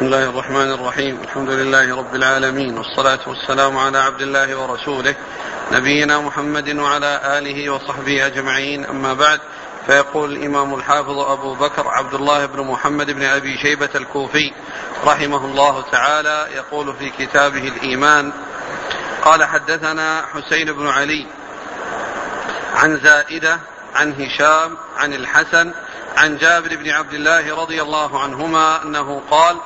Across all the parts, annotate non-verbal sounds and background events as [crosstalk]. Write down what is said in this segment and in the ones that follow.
بسم الله الرحمن الرحيم. الحمد لله رب العالمين. والصلاة والسلام على عبد الله ورسوله نبينا محمد وعلى آله وصحبه أجمعين. أما بعد فيقول الإمام الحافظ أبو بكر عبد الله بن محمد بن أبي شيبة الكوفي رحمه الله تعالى يقول في كتابه الإيمان قال حدثنا حسين بن علي عن زائدة عن هشام عن الحسن عن جابر بن عبد الله رضي الله عنهما أنه قال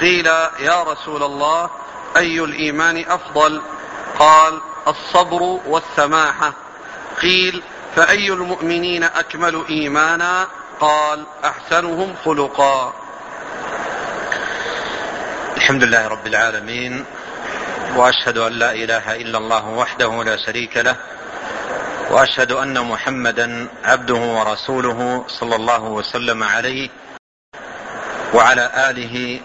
قيل يا رسول الله أي الإيمان أفضل؟ قال الصبر والسماحة. قيل فأي المؤمنين أكمل إيمانا؟ قال أحسنهم خلقا. الحمد لله رب العالمين وأشهد أن لا إله إلا الله وحده لا شريك له وأشهد أن محمدا عبده ورسوله صلى الله وسلم عليه وعلى آله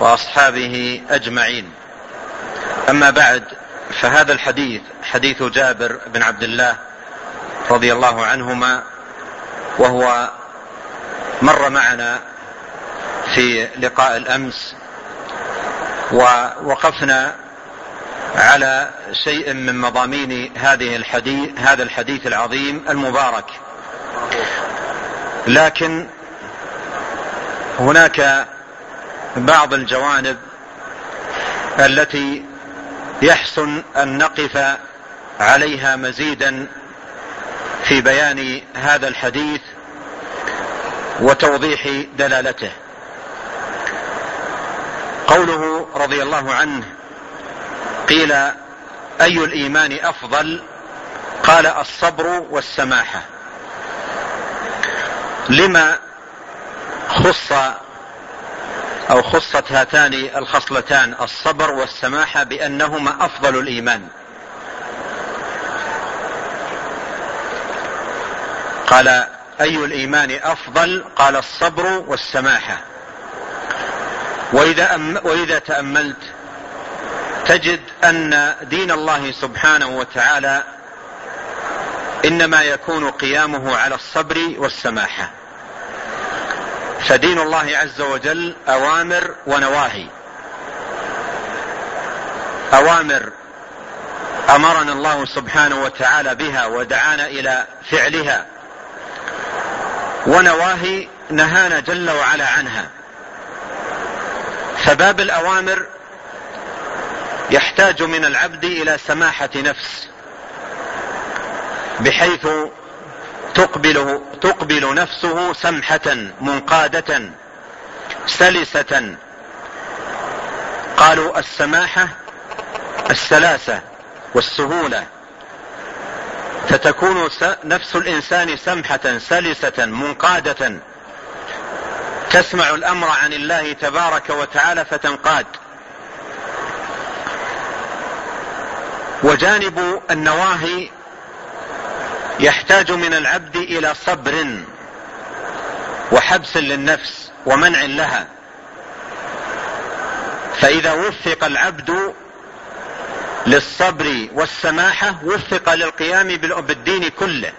وأصحابه أجمعين. أما بعد فهذا الحديث حديث جابر بن عبد الله رضي الله عنهما وهو مر معنا في لقاء الأمس ووقفنا على شيء من مضامين هذه الحديث هذا الحديث العظيم المبارك. لكن هناك بعض الجوانب التي يحسن أن نقف عليها مزيدا في بيان هذا الحديث وتوضيح دلالته. قوله رضي الله عنه قيل أي الإيمان أفضل؟ قال الصبر والسماحة لما خص أو خصت هاتان الخصلتان الصبر والسماحه بأنهما أفضل الإيمان. قال أي الإيمان أفضل؟ قال الصبر والسماحه وإذا, أم وإذا تأملت تجد أن دين الله سبحانه وتعالى إنما يكون قيامه على الصبر والسماحه فدين الله عز وجل أوامر ونواهي. أوامر أمرنا الله سبحانه وتعالى بها ودعانا إلى فعلها. ونواهي نهانا جل وعلا عنها. فباب الأوامر يحتاج من العبد إلى سماحة نفس. بحيث تقبل تقبل نفسه سمحة منقادة سلسة. قالوا السماحة السلاسة والسهولة. فتكون نفس الإنسان سمحة سلسة منقادة. تسمع الأمر عن الله تبارك وتعالى فتنقاد. وجانب النواهي يحتاج من العبد إلى صبر وحبس للنفس ومنع لها. فإذا وفق العبد للصبر والسماحة وفق للقيام بالدين كله.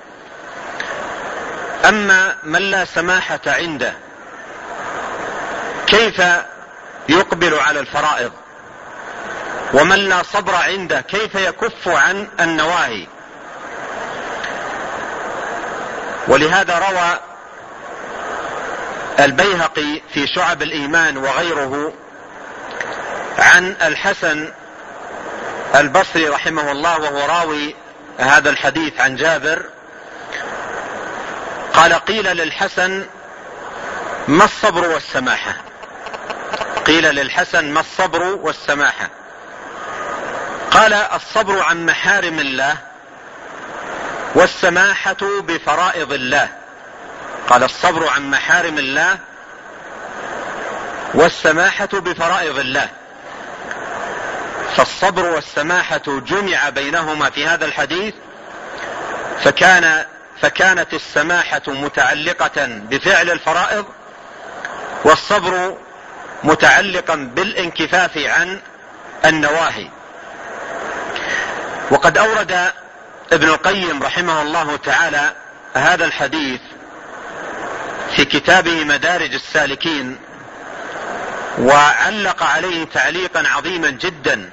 أما من لا سماحة عنده كيف يقبل على الفرائض؟ ومن لا صبر عنده كيف يكف عن النواهي؟ ولهذا روى البيهقي في شعب الإيمان وغيره عن الحسن البصري رحمه الله وهو راوي هذا الحديث عن جابر قال قيل للحسن ما الصبر والسماحة؟ قيل للحسن ما الصبر والسماحة؟ قال الصبر عن محارم الله والسماحة بفرائض الله. قال الصبر عن محارم الله والسماحة بفرائض الله. فالصبر والسماحة جمع بينهما في هذا الحديث فكان فكانت السماحة متعلقة بفعل الفرائض والصبر متعلقا بالانكفاف عن النواهي. وقد أورد ابن القيم رحمه الله تعالى هذا الحديث في كتابه مدارج السالكين وعلق عليه تعليقا عظيما جدا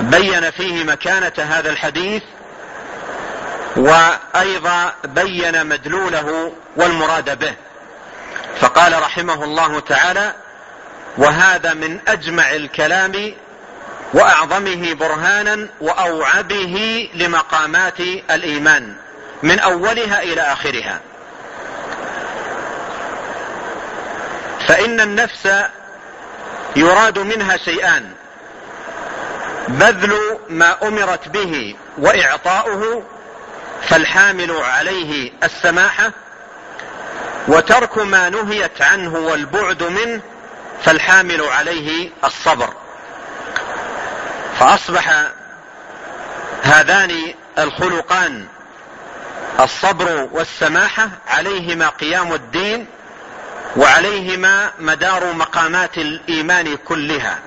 بين فيه مكانة هذا الحديث وأيضا بين مدلوله والمراد به. فقال رحمه الله تعالى وهذا من أجمع الكلام وأعظمه برهانا وأوعبه لمقامات الإيمان من أولها إلى آخرها. فإن النفس يراد منها شيئان بذل ما أمرت به وإعطاؤه فالحامل عليه السماحة وترك ما نهيت عنه والبعد منه فالحامل عليه الصبر. فأصبح هذان الخلقان الصبر والسماحة عليهما قيام الدين وعليهما مدار مقامات الإيمان كلها.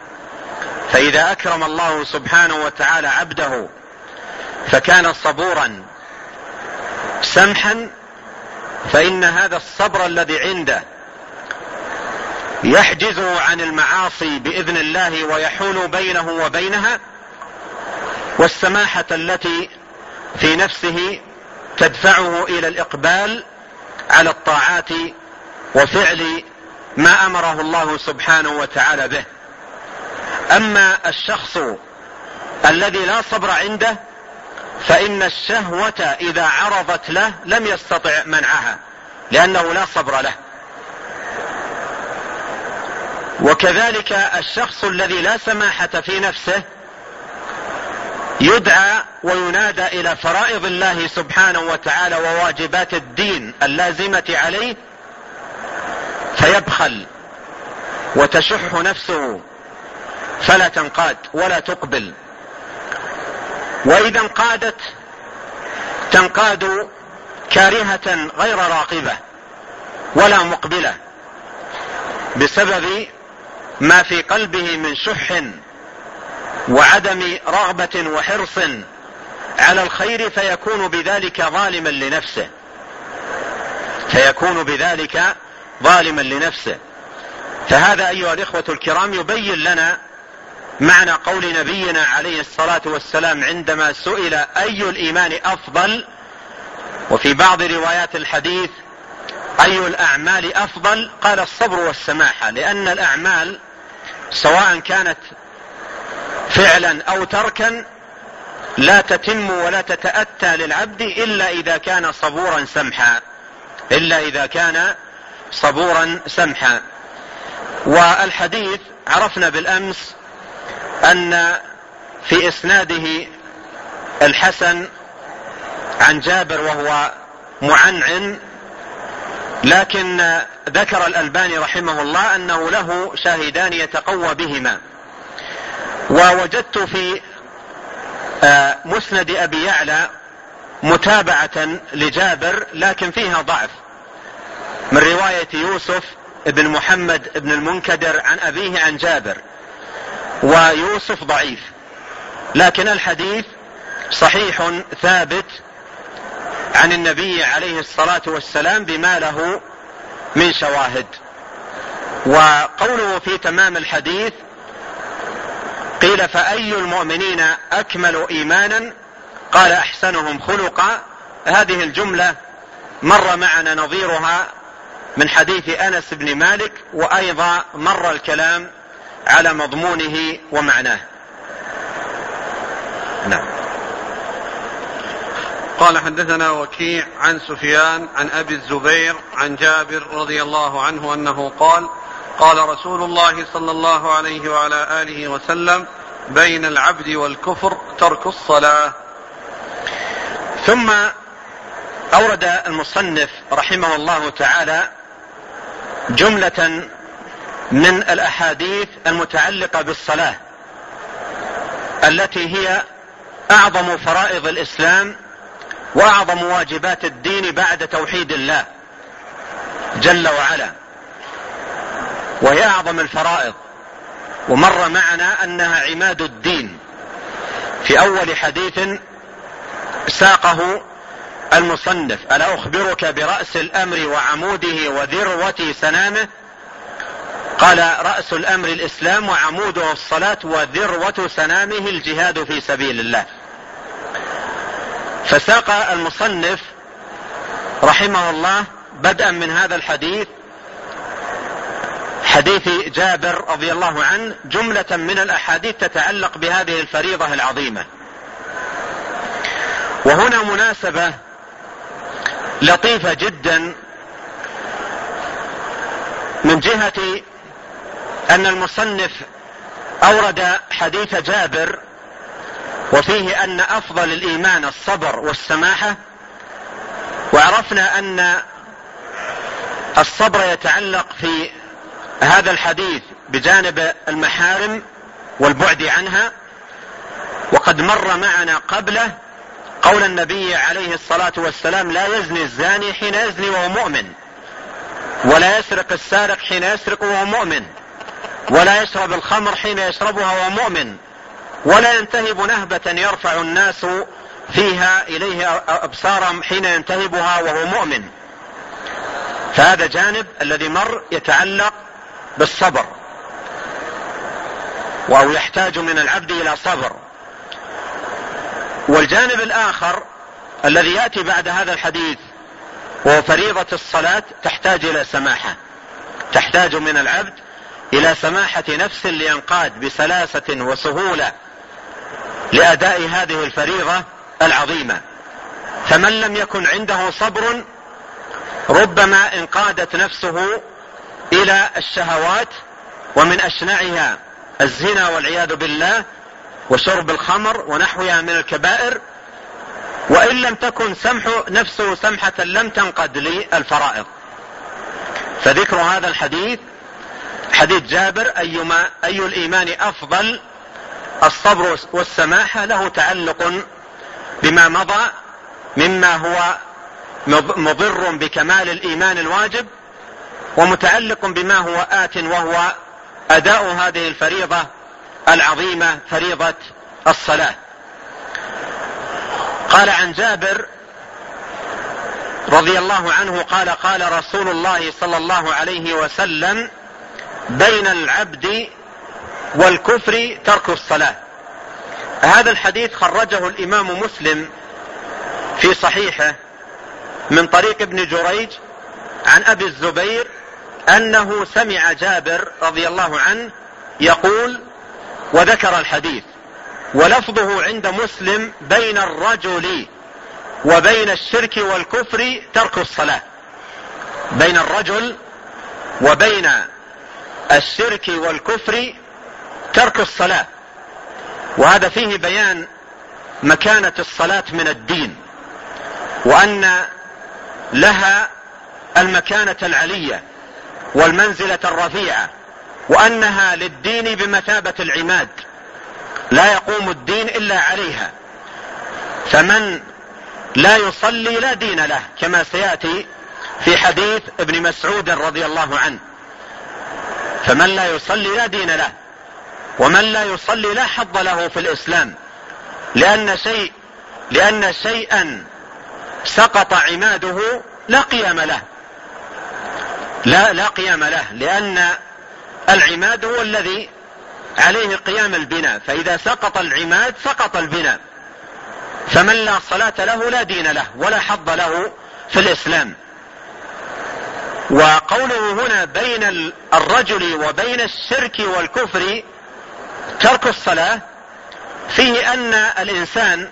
فإذا أكرم الله سبحانه وتعالى عبده فكان صبورا سمحا فإن هذا الصبر الذي عنده يحجزه عن المعاصي بإذن الله ويحول بينه وبينها والسماحة التي في نفسه تدفعه إلى الإقبال على الطاعات وفعل ما أمره الله سبحانه وتعالى به. أما الشخص الذي لا صبر عنده فإن الشهوة إذا عرضت له لم يستطع منعها لأنه لا صبر له. وكذلك الشخص الذي لا سماحة في نفسه يدعى وينادى إلى فرائض الله سبحانه وتعالى وواجبات الدين اللازمة عليه فيبخل وتشح نفسه فلا تنقاد ولا تقبل. وإذا انقادت تنقاد كارهة غير راقبة ولا مقبلة بسبب ما في قلبه من شح وعدم رغبة وحرص على الخير فيكون بذلك ظالما لنفسه. فيكون بذلك ظالما لنفسه. فهذا أيها الإخوة الكرام يبين لنا معنى قول نبينا عليه الصلاة والسلام عندما سئل أي الإيمان أفضل. وفي بعض روايات الحديث أي الأعمال أفضل؟ قال الصبر والسماحة لأن الأعمال سواء كانت فعلا أو تركا لا تتم ولا تتأتى للعبد إلا إذا كان صبورا سمحا. إلا إذا كان صبورا سمحا. والحديث عرفنا بالأمس أن في إسناده الحسن عن جابر وهو معنعن لكن ذكر الألباني رحمه الله أنه له شاهدان يتقوى بهما. ووجدت في آه، مسند أبي يعلى متابعة لجابر لكن فيها ضعف. من رواية يوسف بن محمد بن المنكدر عن أبيه عن جابر. ويوسف ضعيف. لكن الحديث صحيح ثابت عن النبي عليه الصلاة والسلام بما له من شواهد. وقوله في تمام الحديث قيل فأي المؤمنين أكمل إيمانا؟ قال أحسنهم خلقا. هذه الجملة مر معنا نظيرها من حديث أنس بن مالك وأيضا مر الكلام على مضمونه ومعناه. نعم. قال حدثنا وكيع عن سفيان عن أبي الزبير عن جابر رضي الله عنه أنه قال قال رسول الله صلى الله عليه وعلى آله وسلم بين العبد والكفر ترك الصلاة. ثم أورد المصنف رحمه الله تعالى جملة من الأحاديث المتعلقة بالصلاة التي هي أعظم فرائض الإسلام وأعظم واجبات الدين بعد توحيد الله جل وعلا وهي أعظم الفرائض. ومر معنا أنها عماد الدين. في أول حديث ساقه المصنف ألا أخبرك برأس الأمر وعموده وذروة سنامه؟ قال رأس الأمر الإسلام وعموده الصلاة وذروة سنامه الجهاد في سبيل الله. فساق المصنف رحمه الله بدءا من هذا الحديث حديث جابر رضي الله عنه جملة من الأحاديث تتعلق بهذه الفريضة العظيمة. وهنا مناسبة لطيفة جدا من جهة أن المصنف أورد حديث جابر وفيه أن أفضل الإيمان الصبر والسماحة وعرفنا أن الصبر يتعلق في هذا الحديث بجانب المحارم والبعد عنها وقد مر معنا قبله قول النبي عليه الصلاة والسلام لا يزني الزاني حين يزني وهو مؤمن ولا يسرق السارق حين يسرق وهو مؤمن ولا يشرب الخمر حين يشربها وهو مؤمن. ولا ينتهب نهبة يرفع الناس فيها إليه أبصارهم حين ينتهبها وهو مؤمن. فهذا جانب الذي مر يتعلق بالصبر. أو يحتاج من العبد إلى صبر. والجانب الآخر الذي يأتي بعد هذا الحديث وهو فريضة الصلاة تحتاج إلى سماحة. تحتاج من العبد إلى سماحة نفس لينقاد بسلاسة وسهولة. لأداء هذه الفريضة العظيمة. فمن لم يكن عنده صبر ربما انقادت نفسه إلى الشهوات ومن اشنعها الزنا والعياذ بالله وشرب الخمر ونحوها من الكبائر وإن لم تكن سمح نفسه سمحة لم تنقد للفرائض. فذكر هذا الحديث حديث جابر أيما أي الإيمان أفضل الصبر والسماحة له تعلق بما مضى مما هو مضر بكمال الإيمان الواجب ومتعلق بما هو آت وهو أداء هذه الفريضة العظيمة فريضة الصلاة. قال عن جابر رضي الله عنه قال قال رسول الله صلى الله عليه وسلم بين العبد والكفر ترك الصلاة. هذا الحديث خرجه الإمام مسلم في صحيحه من طريق ابن جريج عن أبي الزبير أنه سمع جابر رضي الله عنه يقول وذكر الحديث. ولفظه عند مسلم بين الرجل وبين الشرك والكفر ترك الصلاة. بين الرجل وبين الشرك والكفر ترك الصلاة. وهذا فيه بيان مكانة الصلاة من الدين وأن لها المكانة العلية والمنزلة الرفيعة وأنها للدين بمثابة العماد لا يقوم الدين إلا عليها. فمن لا يصلي لا دين له كما سيأتي في حديث ابن مسعود رضي الله عنه. فمن لا يصلي لا دين له ومن لا يصلي لا حظ له في الإسلام لأن شيء لأن شيئا سقط عماده لا قيام له. لا لا قيام له لأن العماد هو الذي عليه قيام البناء. فإذا سقط العماد سقط البناء. فمن لا صلاة له لا دين له ولا حظ له في الإسلام. وقوله هنا بين الرجل وبين الشرك والكفر ترك الصلاة فيه أن الإنسان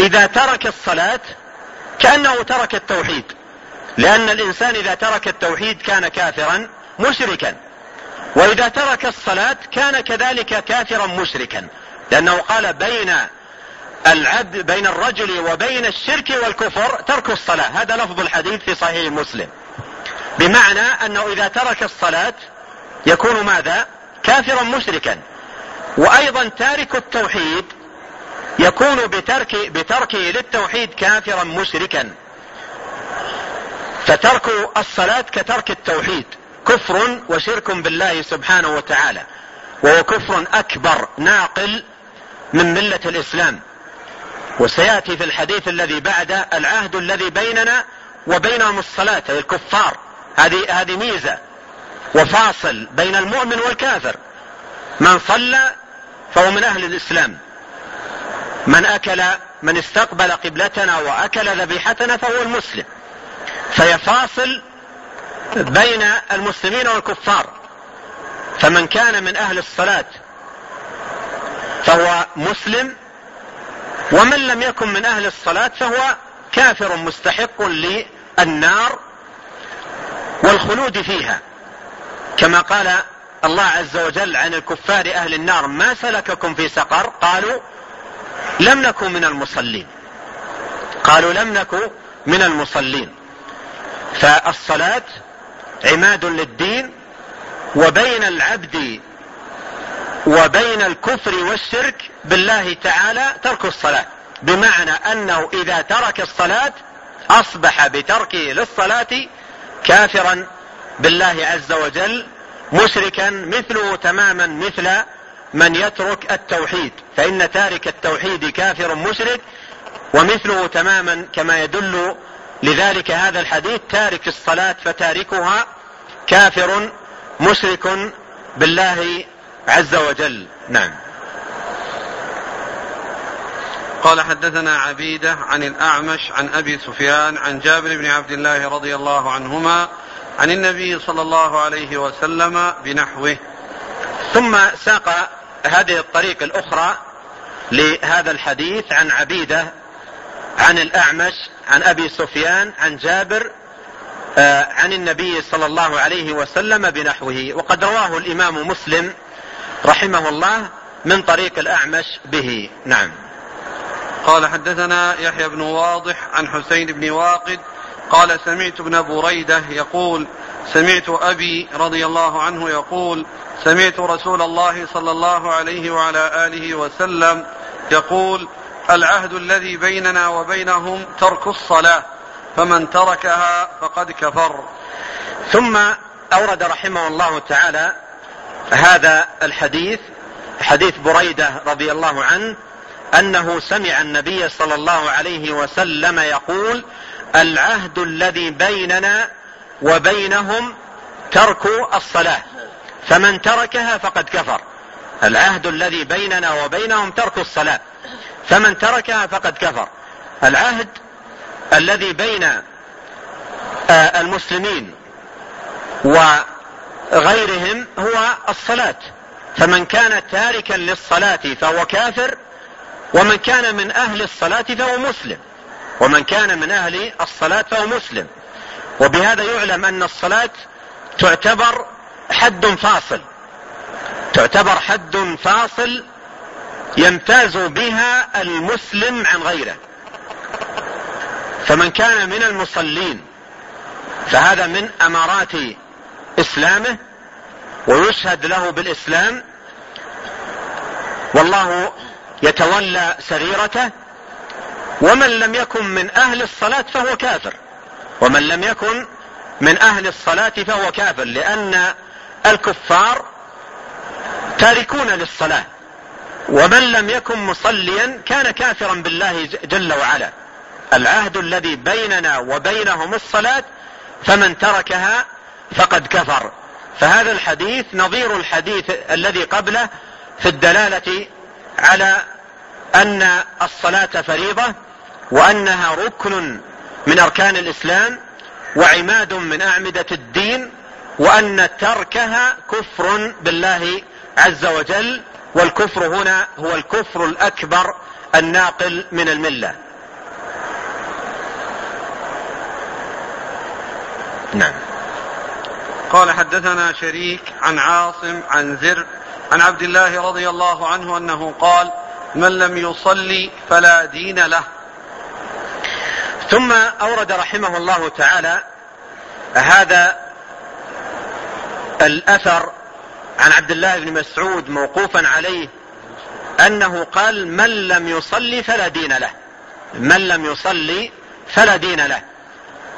إذا ترك الصلاة كأنه ترك التوحيد. لأن الإنسان إذا ترك التوحيد كان كافرا مشركا. وإذا ترك الصلاة كان كذلك كافرا مشركا. لأنه قال بين العبد بين الرجل وبين الشرك والكفر ترك الصلاة. هذا لفظ الحديث في صحيح مسلم. بمعنى أنه إذا ترك الصلاة يكون ماذا؟ كافرا مشركا. وأيضا تارك التوحيد يكون بترك بتركه للتوحيد كافرا مشركا. فترك الصلاة كترك التوحيد. كفر وشرك بالله سبحانه وتعالى. وهو كفر أكبر ناقل من ملة الإسلام. وسيأتي في الحديث الذي بعد العهد الذي بيننا وبينهم الصلاة الكفار. هذه هذه ميزة. وفاصل بين المؤمن والكافر. من صلى فهو من أهل الإسلام. من أكل من استقبل قبلتنا وأكل ذبيحتنا فهو المسلم. فيفاصل بين المسلمين والكفار. فمن كان من أهل الصلاة فهو مسلم ومن لم يكن من أهل الصلاة فهو كافر مستحق للنار والخلود فيها. كما قال الله عز وجل عن الكفار أهل النار ما سلككم في سقر؟ قالوا لم نكن من المصلين. قالوا لم نكن من المصلين. فالصلاة عماد للدين وبين العبد وبين الكفر والشرك بالله تعالى ترك الصلاة. بمعنى أنه إذا ترك الصلاة أصبح بتركه للصلاة كافرا بالله عز وجل مشركا مثله تماما مثل من يترك التوحيد. فإن تارك التوحيد كافر مشرك ومثله تماما كما يدل لذلك هذا الحديث تارك الصلاة فتاركها كافر مشرك بالله عز وجل. نعم. قال حدثنا عبيدة عن الأعمش عن أبي سفيان عن جابر بن عبد الله رضي الله عنهما عن النبي صلى الله عليه وسلم بنحوه. ثم ساق هذه الطريق الأخرى لهذا الحديث عن عبيدة عن الأعمش عن أبي سفيان عن جابر آه، عن النبي صلى الله عليه وسلم بنحوه. وقد رواه الإمام مسلم رحمه الله من طريق الأعمش به. نعم. قال حدثنا يحيى بن واضح عن حسين بن واقد قال سمعت ابن بريدة يقول سمعت أبي رضي الله عنه يقول سمعت رسول الله صلى الله عليه وعلى آله وسلم يقول العهد الذي بيننا وبينهم ترك الصلاة فمن تركها فقد كفر. ثم أورد رحمه الله تعالى هذا الحديث حديث بريدة رضي الله عنه أنه سمع النبي صلى الله عليه وسلم يقول العهد الذي بيننا وبينهم ترك الصلاة. فمن تركها فقد كفر. العهد الذي بيننا وبينهم ترك الصلاة. فمن تركها فقد كفر. العهد الذي بين آه، المسلمين وغيرهم هو الصلاة. فمن كان تاركا للصلاة فهو كافر ومن كان من أهل الصلاة فهو مسلم. ومن كان من أهل الصلاة فهو مسلم. وبهذا يعلم أن الصلاة تعتبر حد فاصل. تعتبر حد فاصل يمتاز بها المسلم عن غيره. فمن كان من المصلين فهذا من أمارات إسلامه ويشهد له بالإسلام. والله يتولى سريرته ومن لم يكن من أهل الصلاة فهو كافر. ومن لم يكن من أهل الصلاة فهو كافر لأن الكفار تاركون للصلاة. ومن لم يكن مصليا كان كافرا بالله جل وعلا. العهد الذي بيننا وبينهم الصلاة فمن تركها فقد كفر. فهذا الحديث نظير الحديث الذي قبله في الدلالة على أن الصلاة فريضة وأنها ركن من أركان الإسلام وعماد من أعمدة الدين وأن تركها كفر بالله عز وجل والكفر هنا هو الكفر الأكبر الناقل من الملة. نعم. قال حدثنا شريك عن عاصم عن زر عن عبد الله رضي الله عنه أنه قال من لم يصلي فلا دين له. ثم أورد رحمه الله تعالى هذا الأثر عن عبد الله بن مسعود موقوفا عليه أنه قال من لم يصلي فلا دين له. من لم يصلي فلا دين له.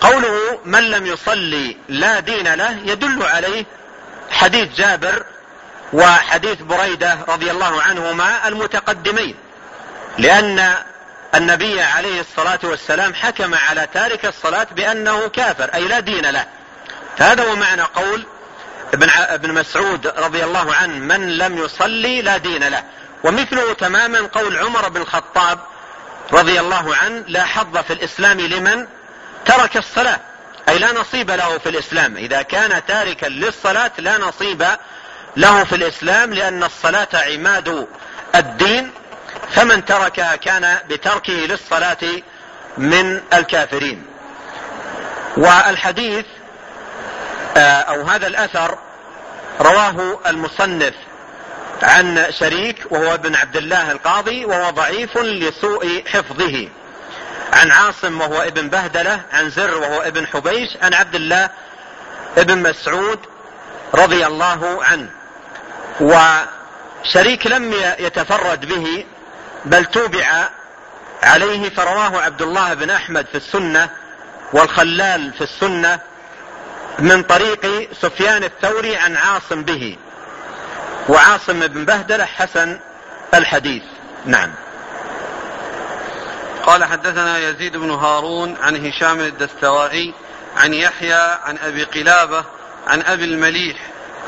قوله من لم يصلي لا دين له يدل عليه حديث جابر وحديث بريدة رضي الله عنهما المتقدمين لأن النبي عليه الصلاة والسلام حكم على تارك الصلاة بأنه كافر أي لا دين له. فهذا هو معنى قول ابن ابن مسعود رضي الله عنه من لم يصلي لا دين له. ومثله تماما قول عمر بن الخطاب رضي الله عنه لا حظ في الإسلام لمن ترك الصلاة أي لا نصيب له في الإسلام. إذا كان تاركا للصلاة لا نصيب له في الإسلام لأن الصلاة عماد الدين فمن تركها كان بتركه للصلاة من الكافرين. والحديث آه، أو هذا الأثر رواه المصنف عن شريك وهو ابن عبد الله القاضي وهو ضعيف لسوء حفظه. عن عاصم وهو ابن بهدلة عن زر وهو ابن حبيش عن عبد الله ابن مسعود رضي الله عنه. وشريك لم يتفرد به بل توبع عليه فرواه عبد الله بن أحمد في السنة والخلال في السنة من طريق سفيان الثوري عن عاصم به وعاصم بن بهدلة حسن الحديث. نعم. قال حدثنا يزيد بن هارون عن هشام الدستوائي عن يحيى عن أبي قلابة عن أبي المليح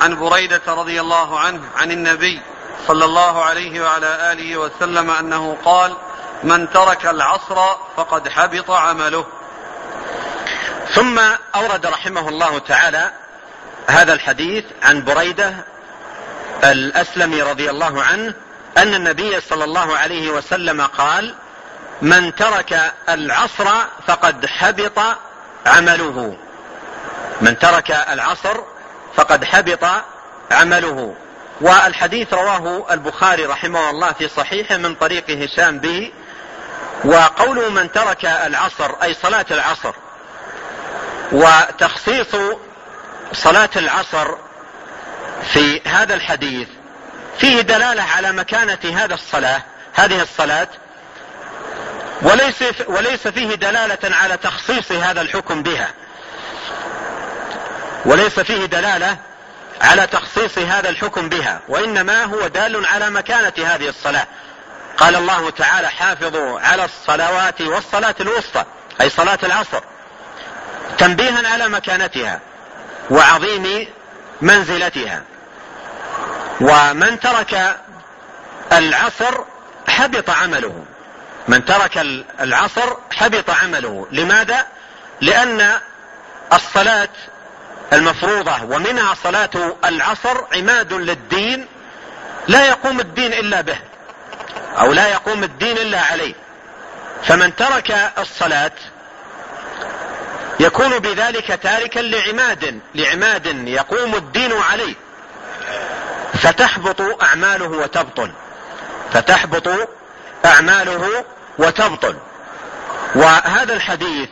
عن بريدة رضي الله عنه عن النبي صلى الله عليه وعلى آله وسلم أنه قال من ترك العصر فقد حبط عمله. ثم أورد رحمه الله تعالى هذا الحديث عن بريدة الأسلمي رضي الله عنه أن النبي صلى الله عليه وسلم قال من ترك العصر فقد حبط عمله. من ترك العصر فقد حبط عمله. والحديث رواه البخاري رحمه الله في صحيحه من طريق هشام به وقوله من ترك العصر أي صلاة العصر. وتخصيص صلاة العصر في هذا الحديث فيه دلالة على مكانة هذا الصلاة هذه الصلاة. وليس وليس فيه دلالة على تخصيص هذا الحكم بها. وليس فيه دلالة على تخصيص هذا الحكم بها وإنما هو دال على مكانة هذه الصلاة. قال الله تعالى حافظوا على الصلوات والصلاة الوسطى أي صلاة العصر تنبيها على مكانتها وعظيم منزلتها. ومن ترك العصر حبط عمله من ترك العصر حبط عمله. لماذا؟ لأن الصلاة المفروضة ومنها صلاة العصر عماد للدين لا يقوم الدين إلا به أو لا يقوم الدين إلا عليه. فمن ترك الصلاة يكون بذلك تاركا لعماد لعماد يقوم الدين عليه. فتحبط أعماله وتبطل فتحبط أعماله وتبطل وهذا الحديث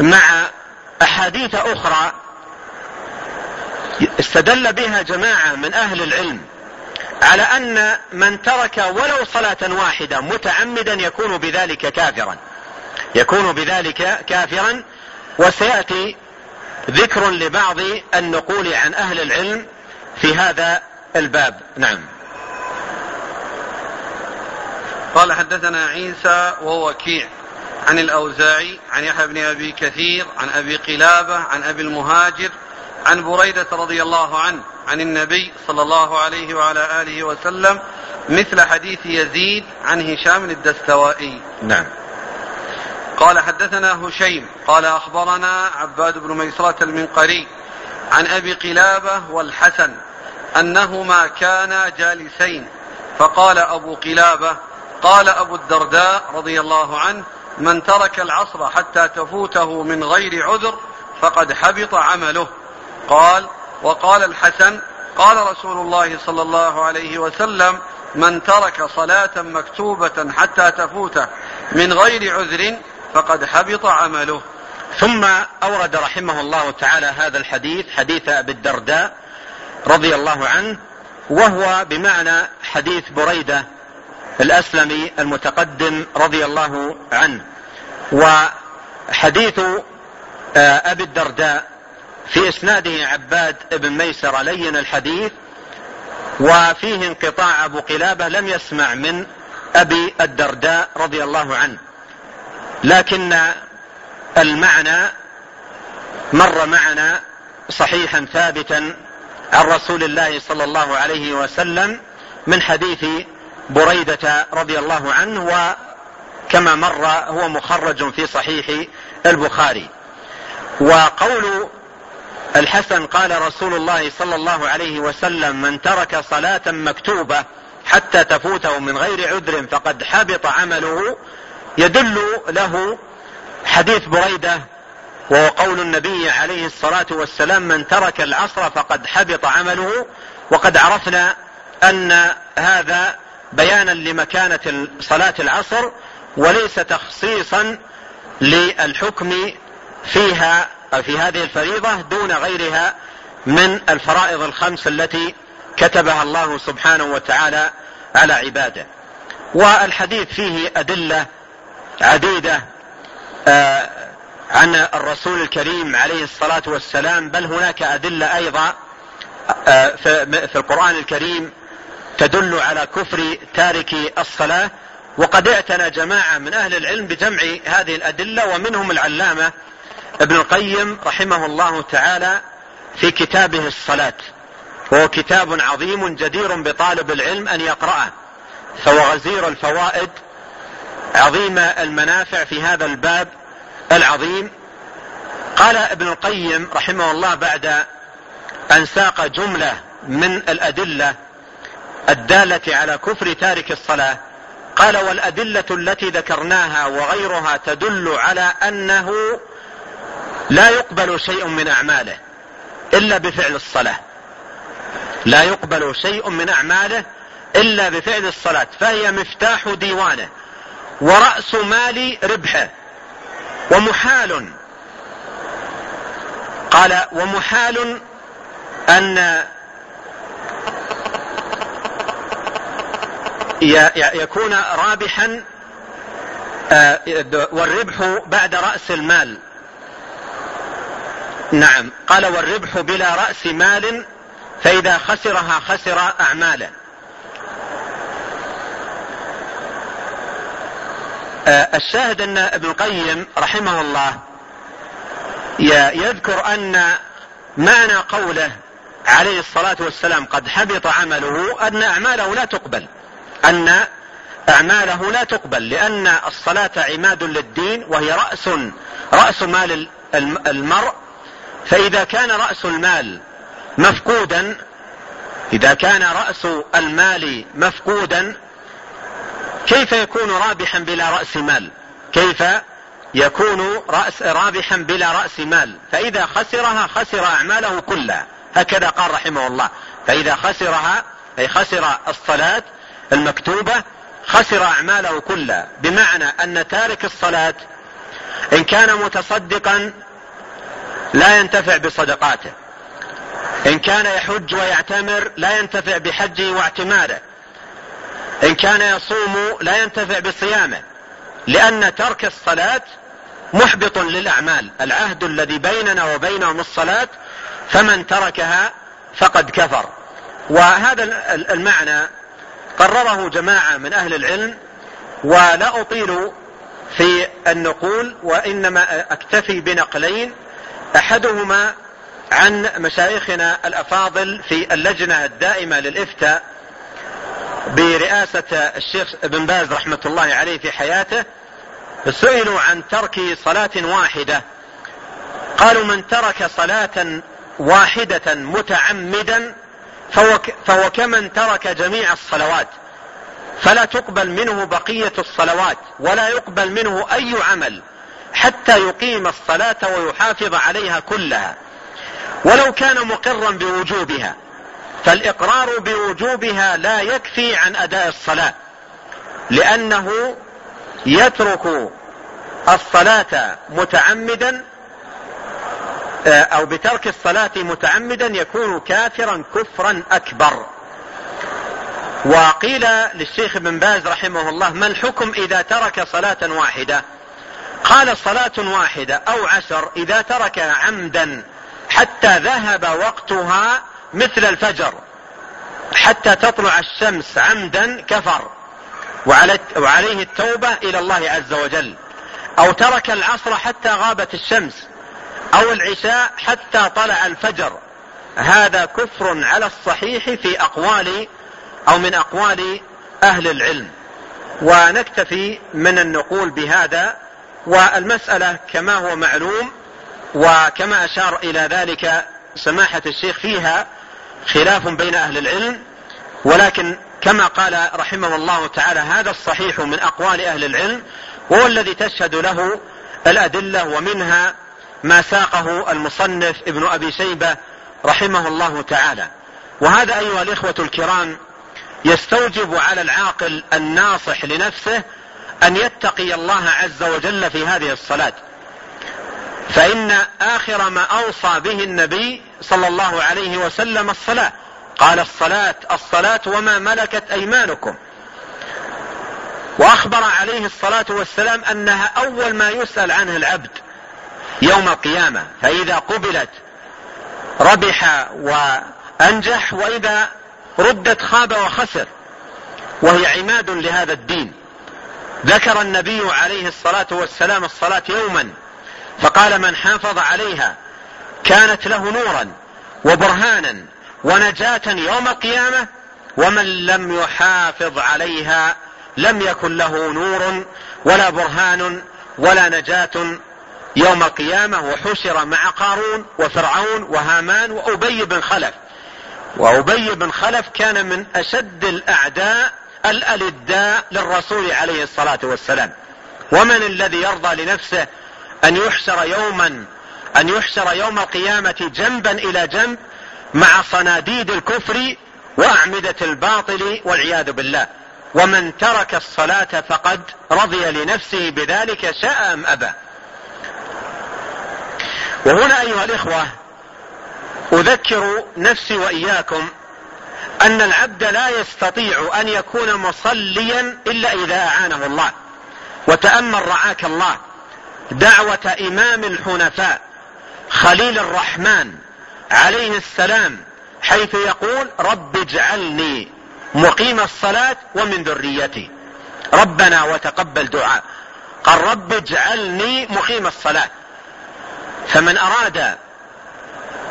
مع أحاديث أخرى استدل بها جماعة من أهل العلم على أن من ترك ولو صلاة واحدة متعمدا يكون بذلك كافرا. يكون بذلك كافرا. وسيأتي ذكر لبعض النقول عن أهل العلم في هذا الباب. نعم. قال حدثنا عيسى وهو وكيع عن الأوزاعي عن يحيى بن أبي كثير عن أبي قلابة عن أبي المهاجر عن بريدة رضي الله عنه عن النبي صلى الله عليه وعلى آله وسلم مثل حديث يزيد عن هشام الدستوائي. نعم. قال حدثنا هشيم قال أخبرنا عباد بن ميسرة المنقري عن أبي قلابة والحسن أنهما كانا جالسين فقال أبو قلابة قال أبو الدرداء رضي الله عنه من ترك العصر حتى تفوته من غير عذر فقد حبط عمله. قال وقال الحسن قال رسول الله صلى الله عليه وسلم من ترك صلاة مكتوبة حتى تفوته من غير عذر فقد حبط عمله. ثم أورد رحمه الله تعالى هذا الحديث حديث أبي الدرداء رضي الله عنه وهو بمعنى حديث بريدة الأسلمي المتقدم رضي الله عنه. وحديث آه، أبي الدرداء في إسناده عباد بن ميسر لين الحديث وفيه انقطاع أبو قلابة لم يسمع من أبي الدرداء رضي الله عنه. لكن المعنى مر معنا صحيحا ثابتا عن رسول الله صلى الله عليه وسلم من حديث بريدة رضي الله عنه وكما مر هو مخرج في صحيح البخاري. وقول الحسن قال رسول الله صلى الله عليه وسلم من ترك صلاة مكتوبة حتى تفوته من غير عذر فقد حبط عمله. يدل له حديث بريدة وهو قول النبي عليه الصلاة والسلام من ترك العصر فقد حبط عمله. وقد عرفنا أن هذا بيانا لمكانة صلاة العصر وليس تخصيصا للحكم فيها في هذه الفريضة دون غيرها من الفرائض الخمس التي كتبها الله سبحانه وتعالى على عباده. والحديث فيه أدلة عديدة آه، عن الرسول الكريم عليه الصلاة والسلام بل هناك أدلة أيضا آه، في القرآن الكريم تدل على كفر تارك الصلاة. وقد اعتنى جماعة من أهل العلم بجمع هذه الأدلة ومنهم العلامة ابن القيم رحمه الله تعالى في كتابه الصلاة. وهو كتاب عظيم جدير بطالب العلم أن يقرأه. فهو غزير الفوائد عظيم المنافع في هذا الباب العظيم. قال ابن القيم رحمه الله بعد أن ساق جملة من الأدلة الدالة على كفر تارك الصلاة قال والأدلة التي ذكرناها وغيرها تدل على أنه لا يقبل شيء من أعماله إلا بفعل الصلاة. لا يقبل شيء من أعماله إلا بفعل الصلاة فهي مفتاح ديوانه ورأس مال ربحه. ومحال قال ومحال أن يكون رابحا آه، والربح بعد رأس المال. نعم. قال والربح بلا رأس مال فإذا خسرها خسر أعماله آه، الشاهد أن ابن القيم رحمه الله يذكر أن معنى قوله عليه الصلاة والسلام قد حبط عمله أن أعماله لا تقبل. أن أعماله لا تقبل لأن الصلاة عماد للدين وهي رأس رأس مال المرء فإذا كان رأس المال مفقودا إذا كان رأس المال مفقودا كيف يكون رابحا بلا رأس مال؟ كيف يكون رأس رابحا بلا رأس مال؟ فإذا خسرها خسر أعماله كلها. هكذا قال رحمه الله. فإذا خسرها أي خسر الصلاة المكتوبة خسر أعماله كلها. بمعنى أن تارك الصلاة إن كان متصدقا لا ينتفع بصدقاته. إن كان يحج ويعتمر لا ينتفع بحجه واعتماره إن كان يصوم لا ينتفع بصيامه. لأن ترك الصلاة محبط للأعمال. العهد الذي بيننا وبينهم الصلاة فمن تركها فقد كفر. وهذا المعنى قرره جماعة من أهل العلم ولا أطيل في النقول وإنما أكتفي بنقلين أحدهما عن مشايخنا الأفاضل في اللجنة الدائمة للإفتاء برئاسة الشيخ ابن باز رحمة الله عليه في حياته سئلوا عن ترك صلاة واحدة. قالوا من ترك صلاة واحدة متعمدا فهو, فهو كمن ترك جميع الصلوات. فلا تقبل منه بقية الصلوات ولا يقبل منه أي عمل. حتى يقيم الصلاة ويحافظ عليها كلها. ولو كان مقرا بوجوبها فالإقرار بوجوبها لا يكفي عن أداء الصلاة لأنه يترك الصلاة متعمدا آه، أو بترك الصلاة متعمدا يكون كافرا كفرا أكبر. وقيل للشيخ ابن باز رحمه الله ما الحكم إذا ترك صلاة واحدة؟ قال صلاة واحدة أو عشر إذا ترك عمدا حتى ذهب وقتها مثل الفجر حتى تطلع الشمس عمدا كفر. وعليه التوبة إلى الله عز وجل. أو ترك العصر حتى غابت الشمس. أو العشاء حتى طلع الفجر. هذا كفر على الصحيح في أقوال أو من أقوال أهل العلم. ونكتفي من النقول بهذا والمسألة كما هو معلوم وكما أشار إلى ذلك سماحة الشيخ فيها خلاف بين أهل العلم ولكن كما قال رحمه الله تعالى هذا الصحيح من أقوال أهل العلم وهو الذي تشهد له الأدلة ومنها ما ساقه المصنف ابن أبي شيبة رحمه الله تعالى. وهذا أيها الإخوة الكرام يستوجب على العاقل الناصح لنفسه أن يتقي الله عز وجل في هذه الصلاة. فإن آخر ما أوصى به النبي صلى الله عليه وسلم الصلاة. قال الصلاة الصلاة وما ملكت أيمانكم. وأخبر عليه الصلاة والسلام أنها أول ما يسأل عنه العبد يوم القيامة. فإذا قبلت ربح وأنجح وإذا ردت خاب وخسر. وهي عماد لهذا الدين. ذكر النبي عليه الصلاة والسلام الصلاة يوما فقال من حافظ عليها كانت له نورا وبرهانا ونجاة يوم القيامة ومن لم يحافظ عليها لم يكن له نور ولا برهان ولا نجاة يوم القيامة وحشر مع قارون وفرعون وهامان وأبي بن خلف. وأبي بن خلف كان من أشد الأعداء الألداء للرسول عليه الصلاة والسلام. ومن الذي يرضى لنفسه أن يحشر يوما أن يحشر يوم القيامة جنبا إلى جنب مع صناديد الكفر وأعمدة الباطل والعياذ بالله. ومن ترك الصلاة فقد رضي لنفسه بذلك شاء أم أبى. وهنا أيها الإخوة أذكر نفسي وإياكم أن العبد لا يستطيع أن يكون مصليا إلا إذا أعانه الله. وتأمل رعاك الله. دعوة إمام الحنفاء خليل الرحمن عليه السلام حيث يقول رب اجعلني مقيم الصلاة ومن ذريتي. ربنا وتقبل دعاء. قال رب اجعلني مقيم الصلاة. فمن أراد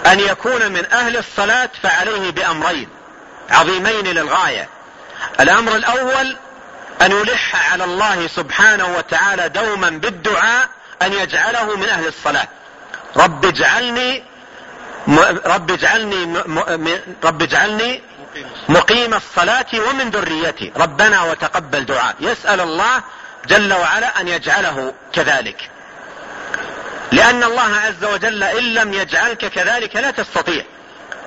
أن يكون من أهل الصلاة فعليه بأمرين. عظيمين للغاية. الأمر الأول أن يلح على الله سبحانه وتعالى دوما بالدعاء أن يجعله من أهل الصلاة. رب اجعلني رب اجعلني رب اجعلني مقيم الصلاة ومن ذريتي. ربنا وتقبل دعاء. يسأل الله جل وعلا أن يجعله كذلك. لأن الله عز وجل إن لم يجعلك كذلك لا تستطيع.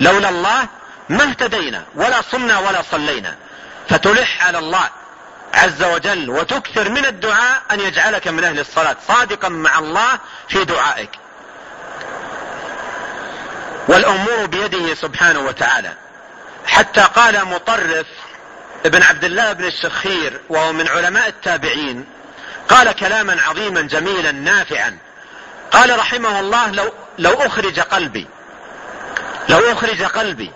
لولا الله ما اهتدينا ولا صمنا ولا صلينا. فتلح على الله عز وجل وتكثر من الدعاء أن يجعلك من أهل الصلاة صادقا مع الله في دعائك. والأمور بيده سبحانه وتعالى. حتى قال مطرف ابن عبد الله بن الشخير وهو من علماء التابعين قال كلاما عظيما جميلا نافعا. قال رحمه الله لو, لو أخرج قلبي لو أخرج قلبي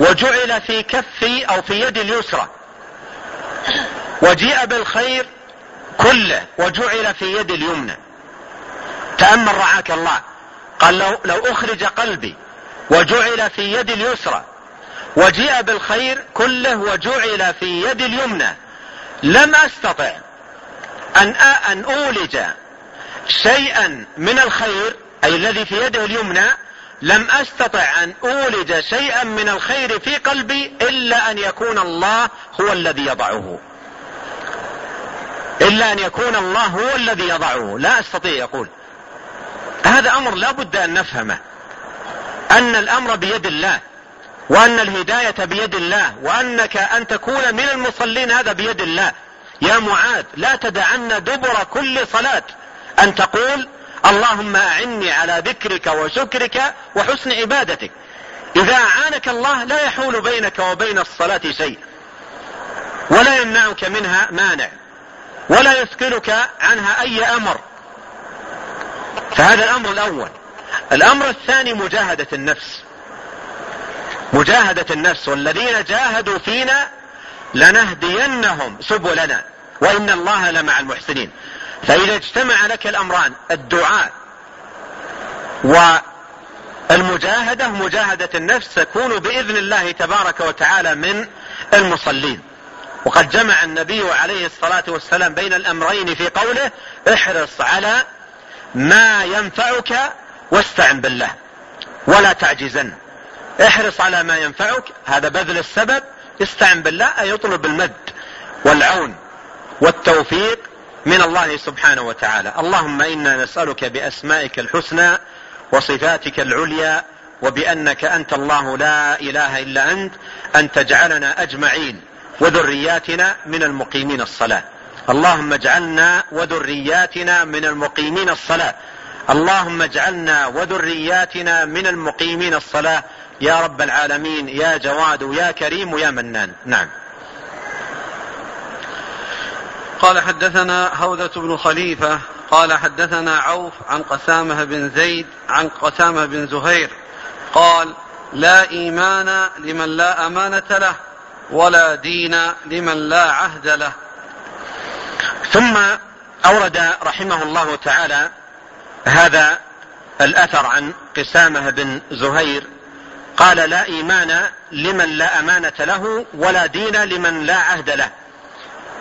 وجعل في كفي أو في يدي اليسرى. وجيء بالخير كله وجعل في يدي اليمنى. تأمل رعاك الله. قال لو, لو أخرج قلبي وجعل في يدي اليسرى. وجيء بالخير كله وجعل في يد اليمنى. لم أستطع أن أن أولج شيئا من الخير أي الذي في يده اليمنى لم أستطع أن أولج شيئا من الخير في قلبي إلا أن يكون الله هو الذي يضعه. إلا أن يكون الله هو الذي يضعه. لا أستطيع يقول. هذا أمر لا بد أن نفهمه. أن الأمر بيد الله وأن الهداية بيد الله وأنك أن تكون من المصلين هذا بيد الله. يا معاذ لا تدعن دبر كل صلاة أن تقول اللهم أعني على ذكرك وشكرك وحسن عبادتك. إذا اعانك الله لا يحول بينك وبين الصلاة شيء. ولا يمنعك منها مانع. ولا يثقلك عنها أي أمر. فهذا الأمر الأول. الأمر الثاني مجاهدة النفس. مجاهدة النفس والذين جاهدوا فينا لنهدينهم سبلنا. وإن الله لمع المحسنين. فإذا اجتمع لك الأمران الدعاء المجاهدة مجاهدة النفس تكون بإذن الله تبارك وتعالى من المصلين. وقد جمع النبي عليه الصلاة والسلام بين الأمرين في قوله احرص على ما ينفعك واستعن بالله ولا تعجزن. احرص على ما ينفعك هذا بذل السبب استعن بالله أي يطلب المد والعون والتوفيق من الله سبحانه وتعالى. اللهم إنا نسألك بأسمائك الحسنى وصفاتك العليا وبأنك أنت الله لا إله إلا أنت أن تجعلنا أجمعين وذرياتنا من المقيمين الصلاة. اللهم اجعلنا وذرياتنا من المقيمين الصلاة. اللهم اجعلنا وذرياتنا من المقيمين الصلاة. يا رب العالمين يا جواد يا كريم يا منان. نعم. قال حدثنا هوذة بن خليفة قال حدثنا عوف عن قسامة بن زيد عن قسامة بن زهير قال لا إيمان لمن لا أمانة له ولا دين لمن لا عهد له. ثم أورد رحمه الله تعالى هذا الأثر عن قسامة بن زهير قال لا إيمان لمن لا أمانة له ولا دين لمن لا عهد له.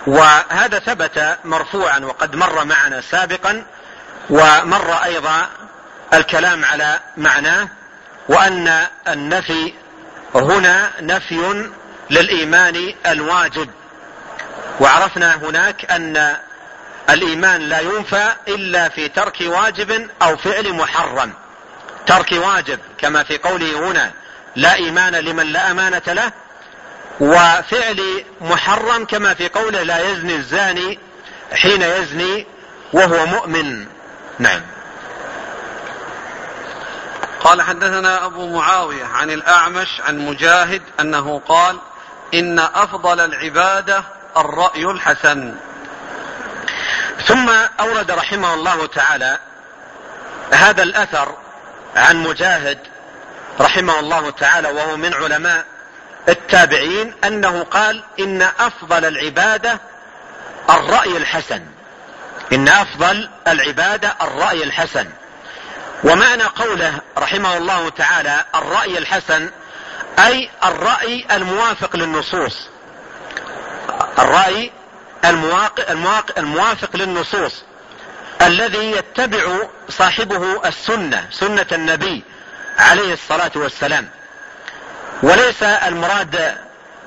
وهذا ثبت مرفوعا وقد مر معنا سابقا ومر أيضا الكلام على معناه وأن النفي هنا نفي للإيمان الواجب. وعرفنا هناك أن الإيمان لا ينفى إلا في ترك واجب أو فعل محرم. ترك واجب كما في قوله هنا لا إيمان لمن لا أمانة له وفعل محرم كما في قوله لا يزني الزاني حين يزني وهو مؤمن. نعم. قال حدثنا أبو معاوية عن الأعمش عن مجاهد أنه قال إن أفضل العبادة الرأي الحسن. ثم أورد رحمه الله تعالى هذا الأثر عن مجاهد رحمه الله تعالى وهو من علماء التابعين أنه قال إن أفضل العبادة الرأي الحسن. إن أفضل العبادة الرأي الحسن. ومعنى قوله رحمه الله تعالى الرأي الحسن أي الرأي الموافق للنصوص. الرأي الموافق للنصوص. الذي يتبع صاحبه السنة سنة النبي عليه الصلاة والسلام. وليس المراد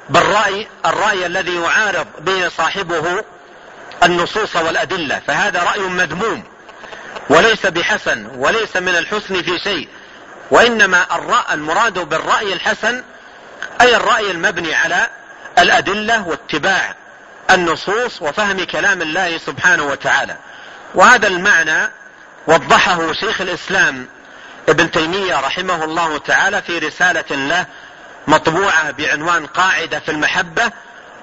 بالرأي الرأي الذي يعارض به صاحبه النصوص والأدلة. فهذا رأي مذموم. وليس بحسن وليس من الحسن في شيء. وإنما المراد بالرأي الحسن أي الرأي المبني على الأدلة واتباع النصوص وفهم كلام الله سبحانه وتعالى. وهذا المعنى وضحه شيخ الإسلام ابن تيمية رحمه الله تعالى في رسالة له مطبوعة بعنوان قاعدة في المحبة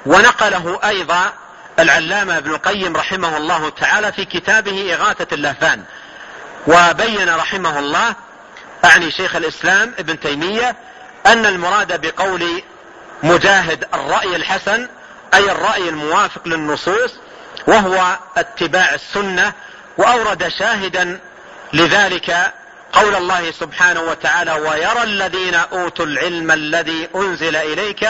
ونقله أيضا العلامة ابن القيم رحمه الله تعالى في كتابه إغاثة اللهفان وبين رحمه الله أعني شيخ الإسلام ابن تيمية أن المراد بقول مجاهد الرأي الحسن أي الرأي الموافق للنصوص وهو اتباع السنة وأورد شاهدا لذلك قول الله سبحانه وتعالى ويرى الذين أوتوا العلم الذي أنزل إليك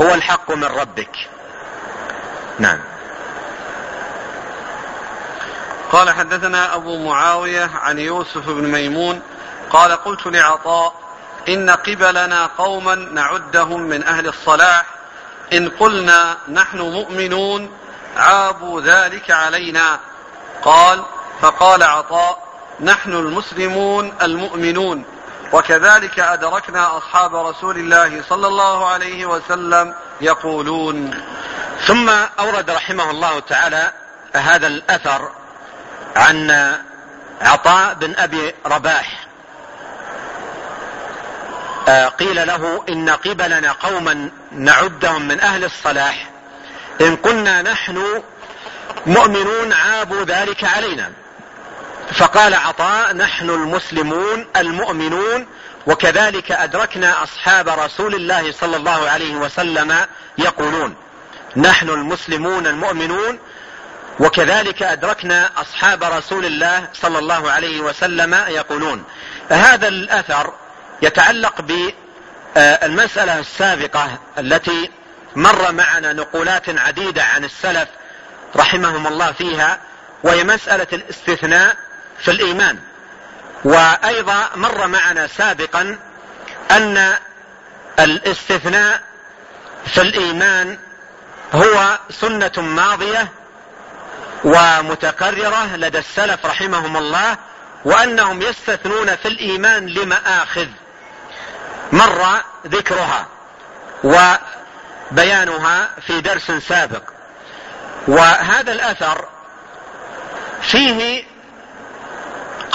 هو الحق من ربك. نعم. قال حدثنا أبو معاوية عن يوسف بن ميمون قال قلت لعطاء إن قبلنا قوما نعدهم من أهل الصلاح إن قلنا نحن مؤمنون عابوا ذلك علينا. قال فقال عطاء نحن المسلمون المؤمنون. وكذلك أدركنا أصحاب رسول الله صلى الله عليه وسلم يقولون. ثم أورد رحمه الله تعالى هذا الأثر عن عطاء بن أبي رباح. آه، قيل له إن قبلنا قوما نعدهم من أهل الصلاح. إن كنا نحن مؤمنون عابوا ذلك علينا. فقال عطاء نحن المسلمون المؤمنون وكذلك أدركنا أصحاب رسول الله صلى الله عليه وسلم يقولون نحن المسلمون المؤمنون وكذلك أدركنا أصحاب رسول الله صلى الله عليه وسلم يقولون. هذا الأثر يتعلق بالمسألة السابقة التي مر معنا نقولات عديدة عن السلف رحمهم الله فيها وهي مسألة الاستثناء في الإيمان. وأيضا مر معنا سابقا أن الاستثناء في الإيمان هو سنة ماضية ومتكررة لدى السلف رحمهم الله وأنهم يستثنون في الإيمان لمآخذ. مر ذكرها وبيانها في درس سابق. وهذا الأثر فيه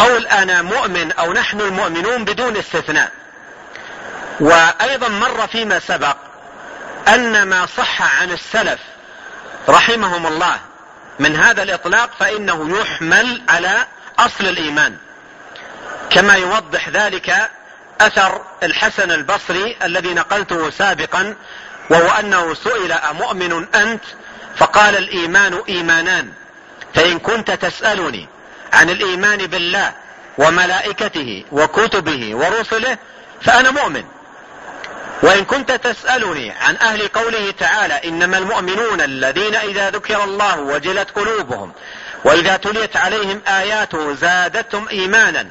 قول أنا مؤمن أو نحن المؤمنون بدون استثناء. وأيضا مر فيما سبق أن ما صح عن السلف رحمهم الله من هذا الإطلاق فإنه يحمل على أصل الإيمان. كما يوضح ذلك أثر الحسن البصري الذي نقلته سابقا وهو أنه سئل أمؤمن أنت؟ فقال الإيمان إيمانان فإن كنت تسألني عن الإيمان بالله وملائكته وكتبه ورسله فأنا مؤمن. وإن كنت تسألني عن أهل قوله تعالى إنما المؤمنون الذين إذا ذكر الله وجلت قلوبهم وإذا تليت عليهم آياته زادتهم إيمانا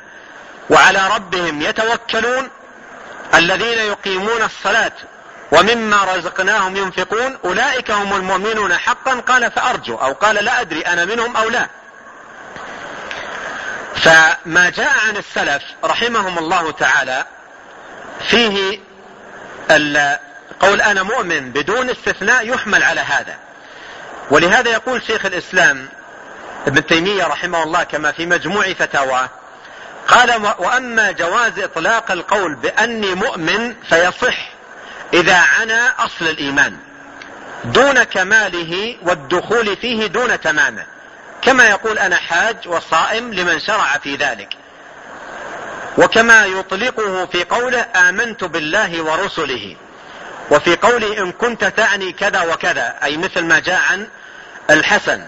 وعلى ربهم يتوكلون الذين يقيمون الصلاة ومما رزقناهم ينفقون أولئك هم المؤمنون حقا. قال فأرجو أو قال لا أدري أنا منهم أو لا. فما جاء عن السلف رحمهم الله تعالى فيه قول أنا مؤمن بدون استثناء يحمل على هذا. ولهذا يقول شيخ الإسلام ابن تيمية رحمه الله كما في مجموع فتاواه قال وأما جواز إطلاق القول بأني مؤمن فيصح إذا عنا أصل الإيمان دون كماله والدخول فيه دون تمامه. كما يقول أنا حاج وصائم لمن شرع في ذلك. وكما يطلقه في قوله آمنت بالله ورسله. وفي قوله إن كنت تعني كذا وكذا أي مثل ما جاء عن الحسن.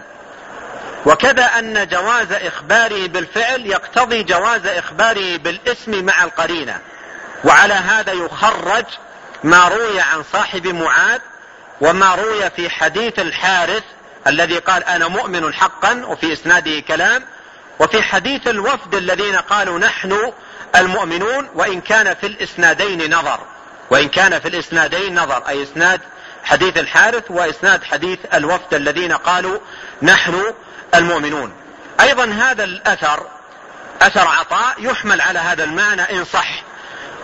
وكذا أن جواز إخباره بالفعل يقتضي جواز إخباره بالاسم مع القرينة. وعلى هذا يخرج ما روي عن صاحب معاذ وما روي في حديث الحارث الذي قال أنا مؤمن حقا وفي إسناده كلام وفي حديث الوفد الذين قالوا نحن المؤمنون وإن كان في الإسنادين نظر. وإن كان في الإسنادين نظر أي إسناد حديث الحارث وإسناد حديث الوفد الذين قالوا نحن المؤمنون. أيضا هذا الأثر أثر عطاء يحمل على هذا المعنى إن صح.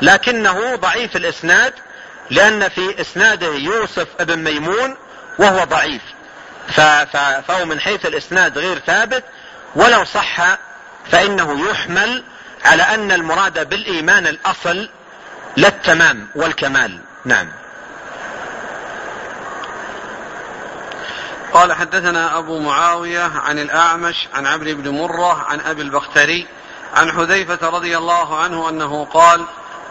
لكنه ضعيف الإسناد لأن في إسناده يوسف بن ميمون وهو ضعيف. فهو من حيث الإسناد غير ثابت ولو صح فإنه يحمل على أن المراد بالإيمان الأصل لا التمام والكمال. نعم. قال حدثنا أبو معاوية عن الأعمش عن عبد بن مرة عن أبي البختري عن حذيفة رضي الله عنه أنه قال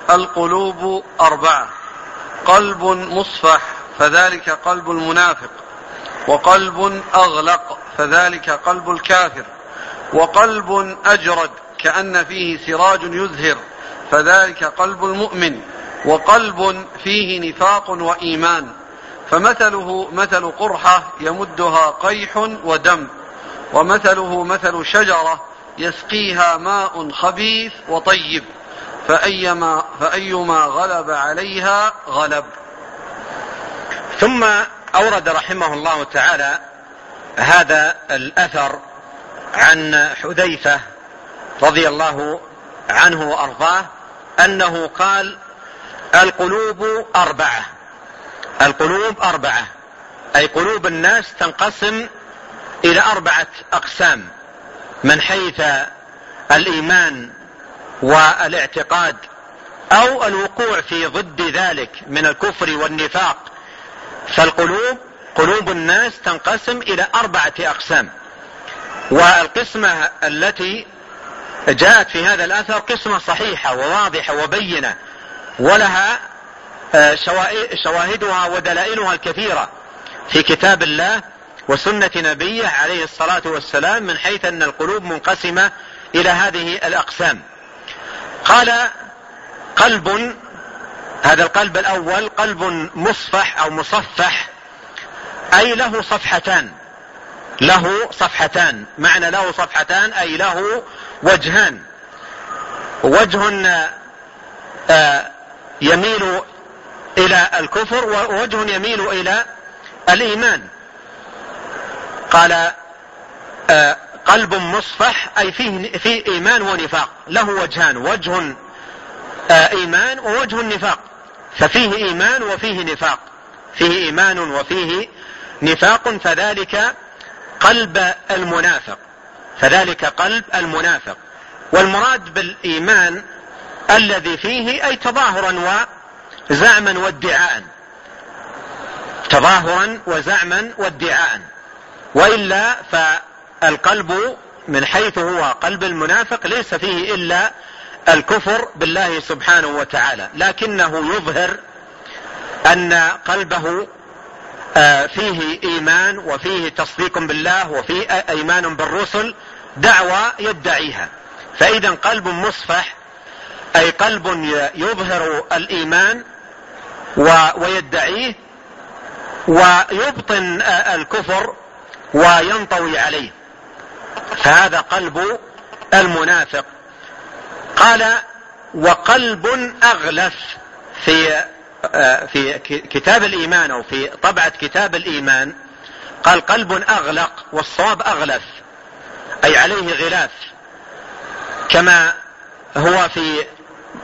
القلوب أربعة قلب مصفح فذلك قلب المنافق. وقلب أغلق فذلك قلب الكافر. وقلب أجرد كأن فيه سراج يزهر فذلك قلب المؤمن. وقلب فيه نفاق وإيمان. فمثله مثل قرحة يمدها قيح ودم. ومثله مثل شجرة يسقيها ماء خبيث وطيب. فأيما, فأيما غلب عليها غلب. ثم أورد رحمه الله تعالى هذا الأثر عن حذيفة رضي الله عنه وأرضاه أنه قال القلوب أربعة القلوب أربعة أي قلوب الناس تنقسم إلى أربعة أقسام من حيث الإيمان والاعتقاد أو الوقوع في ضد ذلك من الكفر والنفاق فالقلوب قلوب الناس تنقسم إلى أربعة أقسام. والقسمة التي جاءت في هذا الأثر قسمة صحيحة وواضحة وبينة ولها آه، شواهدها ودلائلها الكثيرة في كتاب الله وسنة نبيه عليه الصلاة والسلام من حيث أن القلوب منقسمة إلى هذه الأقسام. قال قلب هذا القلب الأول قلب مصفح أو مصفح أي له صفحتان له صفحتان معنى له صفحتان أي له وجهان. وجه آه، يميل إلى الكفر ووجه يميل إلى الإيمان. قال آه، قلب مصفح أي فيه, فيه إيمان ونفاق له وجهان وجه آه، إيمان ووجه النفاق. ففيه إيمان وفيه نفاق. فيه إيمان وفيه نفاق فذلك قلب المنافق. فذلك قلب المنافق. والمراد بالإيمان الذي فيه أي تظاهرا وزعما وادعاء. تظاهرا وزعما وادعاء. وإلا فالقلب من حيث هو قلب المنافق ليس فيه إلا الكفر بالله سبحانه وتعالى لكنه يظهر أن قلبه آه، فيه إيمان وفيه تصديق بالله وفيه إيمان بالرسل دعوة يدعيها. فإذا قلب مصفح أي قلب يظهر الإيمان ويدعيه ويبطن آه، الكفر وينطوي عليه. فهذا قلب المنافق. قال وقلب أغلف في آه، في كتاب الإيمان أو في طبعة كتاب الإيمان قال قلب أغلق والصواب أغلف أي عليه غلاف كما هو في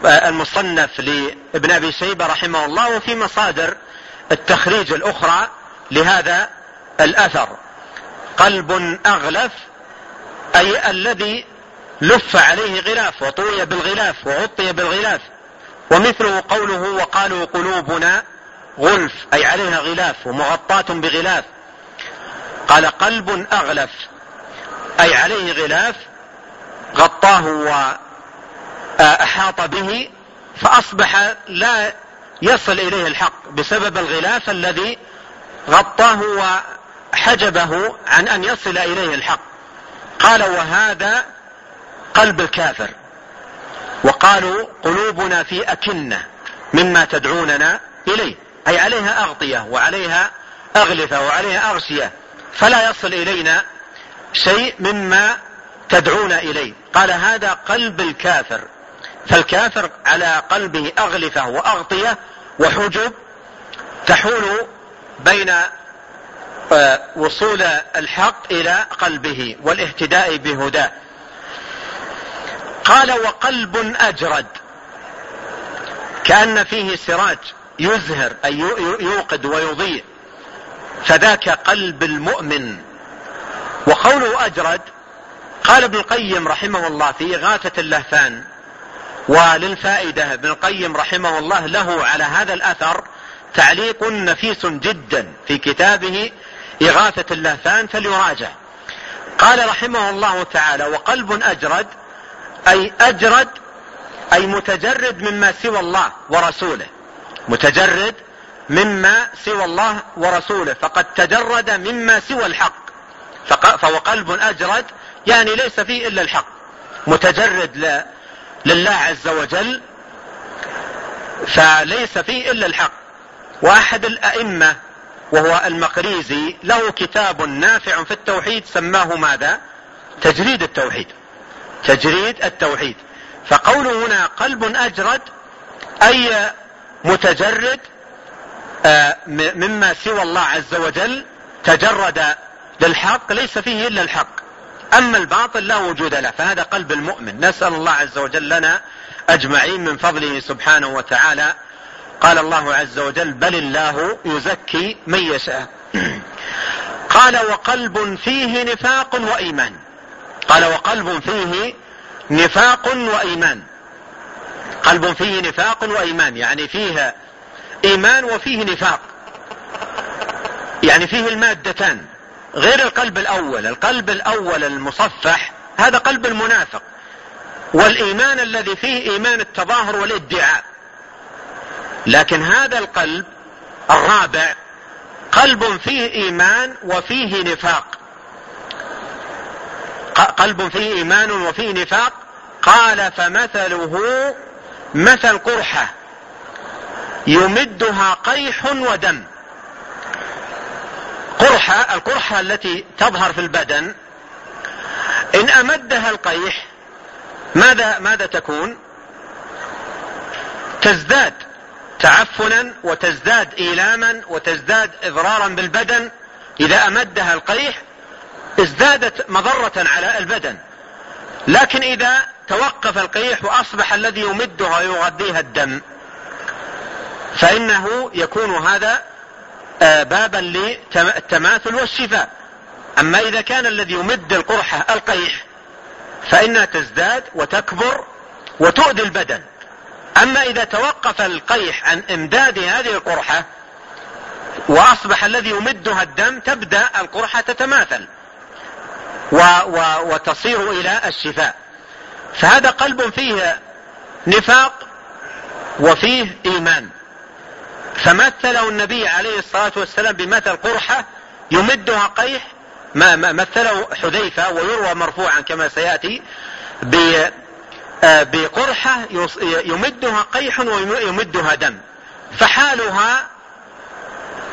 آه، المصنف لابن أبي شيبة رحمه الله وفي مصادر التخريج الأخرى لهذا الأثر. قلب أغلف أي الذي لف عليه غلاف وطوي بالغلاف وغطي بالغلاف ومثله قوله وقالوا قلوبنا غلف أي عليها غلاف ومغطاة بغلاف. قال قلب أغلف أي عليه غلاف غطاه وأحاط به فأصبح لا يصل إليه الحق بسبب الغلاف الذي غطاه وحجبه عن أن يصل إليه الحق. قال وهذا قلب الكافر. وقالوا قلوبنا في أكنة مما تدعوننا إليه. أي عليها أغطية وعليها أغلفة وعليها أغشية. فلا يصل إلينا شيء مما تدعون إليه. قال هذا قلب الكافر. فالكافر على قلبه أغلفة وأغطية وحجب تحول بين آه، وصول الحق إلى قلبه والاهتداء بهداه. قال وقلب أجرد. كأن فيه سراج يزهر أي يوقد ويضيء. فذاك قلب المؤمن. وقوله أجرد قال ابن القيم رحمه الله في إغاثة اللهفان. وللفائدة ابن القيم رحمه الله له على هذا الأثر تعليق نفيس جدا في كتابه إغاثة اللهفان فليراجع. قال رحمه الله تعالى وقلب أجرد أي أجرد أي متجرد مما سوى الله ورسوله. متجرد مما سوى الله ورسوله فقد تجرد مما سوى الحق. فهو قلب أجرد يعني ليس فيه إلا الحق. متجرد لله عز وجل فليس فيه إلا الحق. وأحد الأئمة وهو المقريزي له كتاب نافع في التوحيد سماه ماذا؟ تجريد التوحيد. تجريد التوحيد. فقوله هنا قلب أجرد أي متجرد آه، مما سوى الله عز وجل تجرد للحق ليس فيه إلا الحق. أما الباطل لا وجود له فهذا قلب المؤمن. نسأل الله عز وجل لنا أجمعين من فضله سبحانه وتعالى. قال الله عز وجل بل الله يزكي من يشاء. [clears throat] قال وقلب فيه نفاق وإيمان. قال وقلب فيه نفاق وإيمان. قلب فيه نفاق وإيمان يعني فيه إيمان وفيه نفاق. يعني فيه المادتان غير القلب الأول القلب الأول المصفح هذا قلب المنافق. والإيمان الذي فيه إيمان التظاهر والادعاء. لكن هذا القلب الرابع قلب فيه إيمان وفيه نفاق. قلب فيه إيمان وفيه نفاق. قال فمثله مثل قرحة يمدها قيح ودم. قرحة القرحة التي تظهر في البدن إن أمدها القيح ماذا ماذا تكون؟ تزداد تعفنا وتزداد إيلاما وتزداد إضرارا بالبدن. إذا أمدها القيح ازدادت مضرة على البدن. لكن إذا توقف القيح وأصبح الذي يمدها ويغذيها الدم فإنه يكون هذا آه، بابا للتماثل والشفاء. أما إذا كان الذي يمد القرحة القيح فإنها تزداد وتكبر وتؤذي البدن. أما إذا توقف القيح عن إمداد هذه القرحة وأصبح الذي يمدها الدم تبدأ القرحة تتماثل. و و وتصير إلى الشفاء. فهذا قلب فيه نفاق وفيه إيمان. فمثله النبي عليه الصلاة والسلام بمثل قرحة يمدها قيح ما مثله حذيفة ويروى مرفوعا كما سيأتي آه، بقرحة يمدها قيح ويمدها دم. فحالها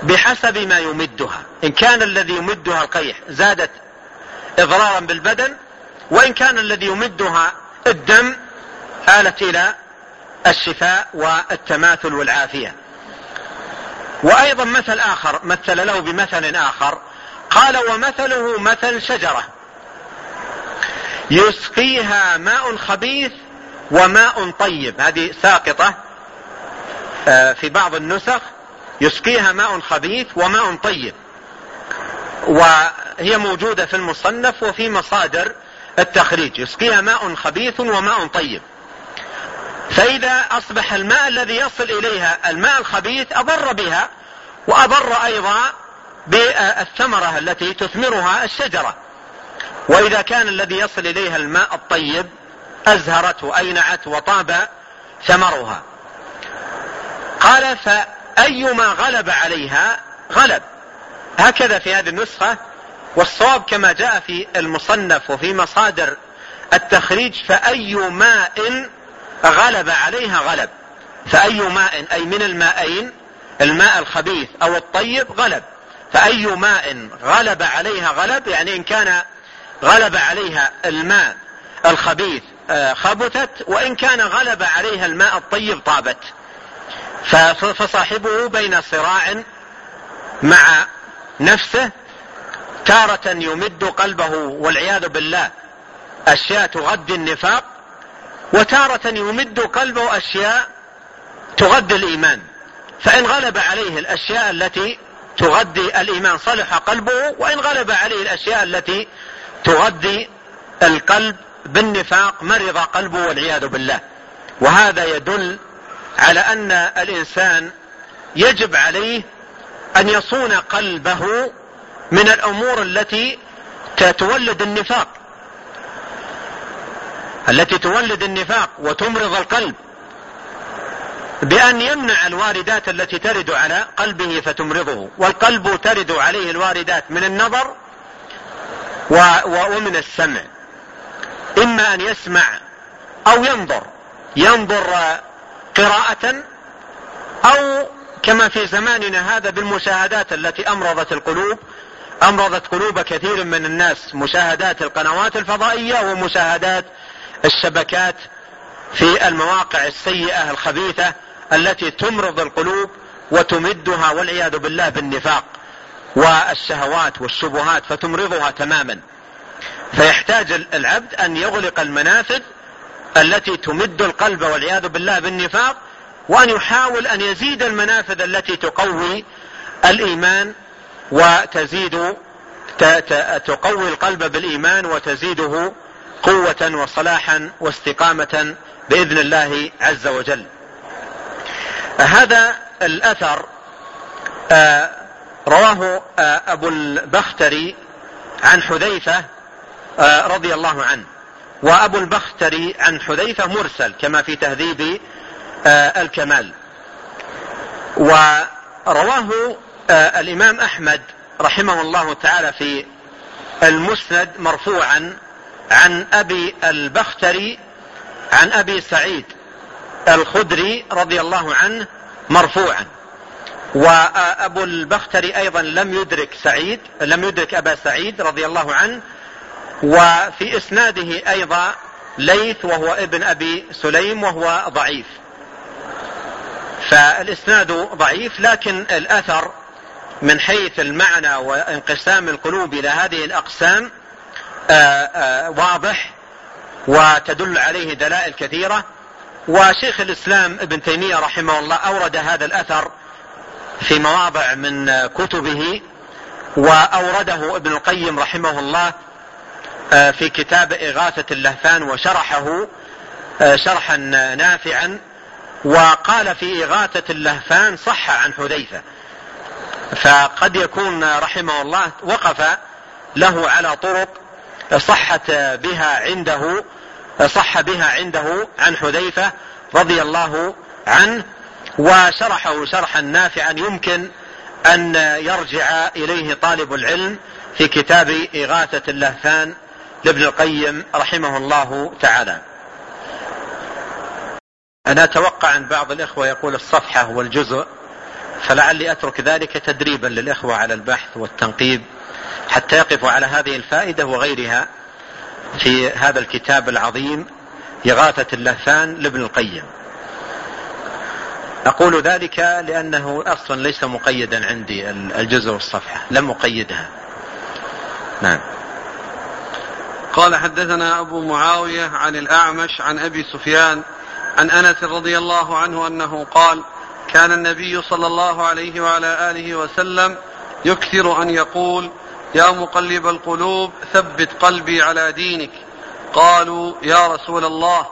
بحسب ما يمدها. إن كان الذي يمدها القيح زادت إضرارا بالبدن وإن كان الذي يمدها الدم آلت إلى الشفاء والتماثل والعافية. وأيضا مثل آخر مثل له بمثل آخر قال ومثله مثل شجرة. يسقيها ماء خبيث وماء طيب. هذه ساقطة آه، في بعض النسخ يسقيها ماء خبيث وماء طيب. وهي موجودة في المصنف وفي مصادر التخريج. يسقيها ماء خبيث وماء طيب. فإذا أصبح الماء الذي يصل إليها الماء الخبيث أضر بها وأضر أيضا بالثمرة التي تثمرها الشجرة. وإذا كان الذي يصل إليها الماء الطيب أزهرت وأينعت وطاب ثمرها. قال فأيما غلب عليها غلب. هكذا في هذه النسخة والصواب كما جاء في المصنف وفي مصادر التخريج فأي ماء غلب عليها غلب. فأي ماء أي من المائين الماء الخبيث أو الطيب غلب. فأي ماء غلب عليها غلب يعني إن كان غلب عليها الماء الخبيث آه، خبثت وإن كان غلب عليها الماء الطيب طابت. فصاحبه بين صراع مع نفسه تارة يمد قلبه والعياذ بالله أشياء تغذي النفاق وتارة يمد قلبه أشياء تغذي الإيمان. فإن غلب عليه الأشياء التي تغذي الإيمان صلح قلبه وإن غلب عليه الأشياء التي تغذي القلب بالنفاق مرض قلبه والعياذ بالله. وهذا يدل على أن الإنسان يجب عليه أن يصون قلبه من الأمور التي تولد النفاق. التي تولد النفاق وتمرض القلب. بأن يمنع الواردات التي ترد على قلبه فتمرضه. والقلب ترد عليه الواردات من النظر ومن السمع. إما أن يسمع أو ينظر. ينظر قراءة أو كما في زماننا هذا بالمشاهدات التي أمرضت القلوب أمرضت قلوب كثير من الناس مشاهدات القنوات الفضائية ومشاهدات الشبكات في المواقع السيئة الخبيثة التي تمرض القلوب وتمدها والعياذ بالله بالنفاق والشهوات والشبهات فتمرضها تماما. فيحتاج العبد أن يغلق المنافذ التي تمد القلب والعياذ بالله بالنفاق وان يحاول أن يزيد المنافذ التي تقوي الإيمان وتزيد تقوي القلب بالإيمان وتزيده قوة وصلاحا واستقامة بإذن الله عز وجل. هذا الأثر آه، رواه آه، أبو البختري عن حذيفة آه، رضي الله عنه. وأبو البختري عن حذيفة مرسل كما في تهذيب الكمال. ورواه آه الإمام أحمد رحمه الله تعالى في المسند مرفوعا عن أبي البختري عن أبي سعيد الخدري رضي الله عنه مرفوعا. وأبو البختري أيضا لم يدرك سعيد لم يدرك أبا سعيد رضي الله عنه. وفي إسناده أيضا ليث وهو ابن أبي سليم وهو ضعيف. فالإسناد ضعيف لكن الأثر من حيث المعنى وانقسام القلوب إلى هذه الأقسام آآ آآ واضح وتدل عليه دلائل كثيرة. وشيخ الإسلام ابن تيمية رحمه الله أورد هذا الأثر في مواضع من كتبه وأورده ابن القيم رحمه الله في كتاب إغاثة اللهفان وشرحه شرحا نافعا. وقال في إغاثة اللهفان صح عن حذيفة. فقد يكون رحمه الله وقف له على طرق صحت بها عنده صح بها عنده عن حذيفة رضي الله عنه وشرحه شرحا نافعا يمكن أن يرجع إليه طالب العلم في كتاب إغاثة اللهفان لابن القيم رحمه الله تعالى. أنا أتوقع أن بعض الإخوة يقول الصفحة والجزء فلعلي أترك ذلك تدريبا للإخوة على البحث والتنقيب حتى يقفوا على هذه الفائدة وغيرها في هذا الكتاب العظيم إغاثة اللهفان لابن القيم. أقول ذلك لأنه أصلا ليس مقيدا عندي الجزء والصفحة لم أقيدها. نعم. قال حدثنا أبو معاوية عن الأعمش عن أبي سفيان عن أنس رضي الله عنه أنه قال كان النبي صلى الله عليه وعلى آله وسلم يكثر أن يقول يا مقلب القلوب ثبت قلبي على دينك. قالوا يا رسول الله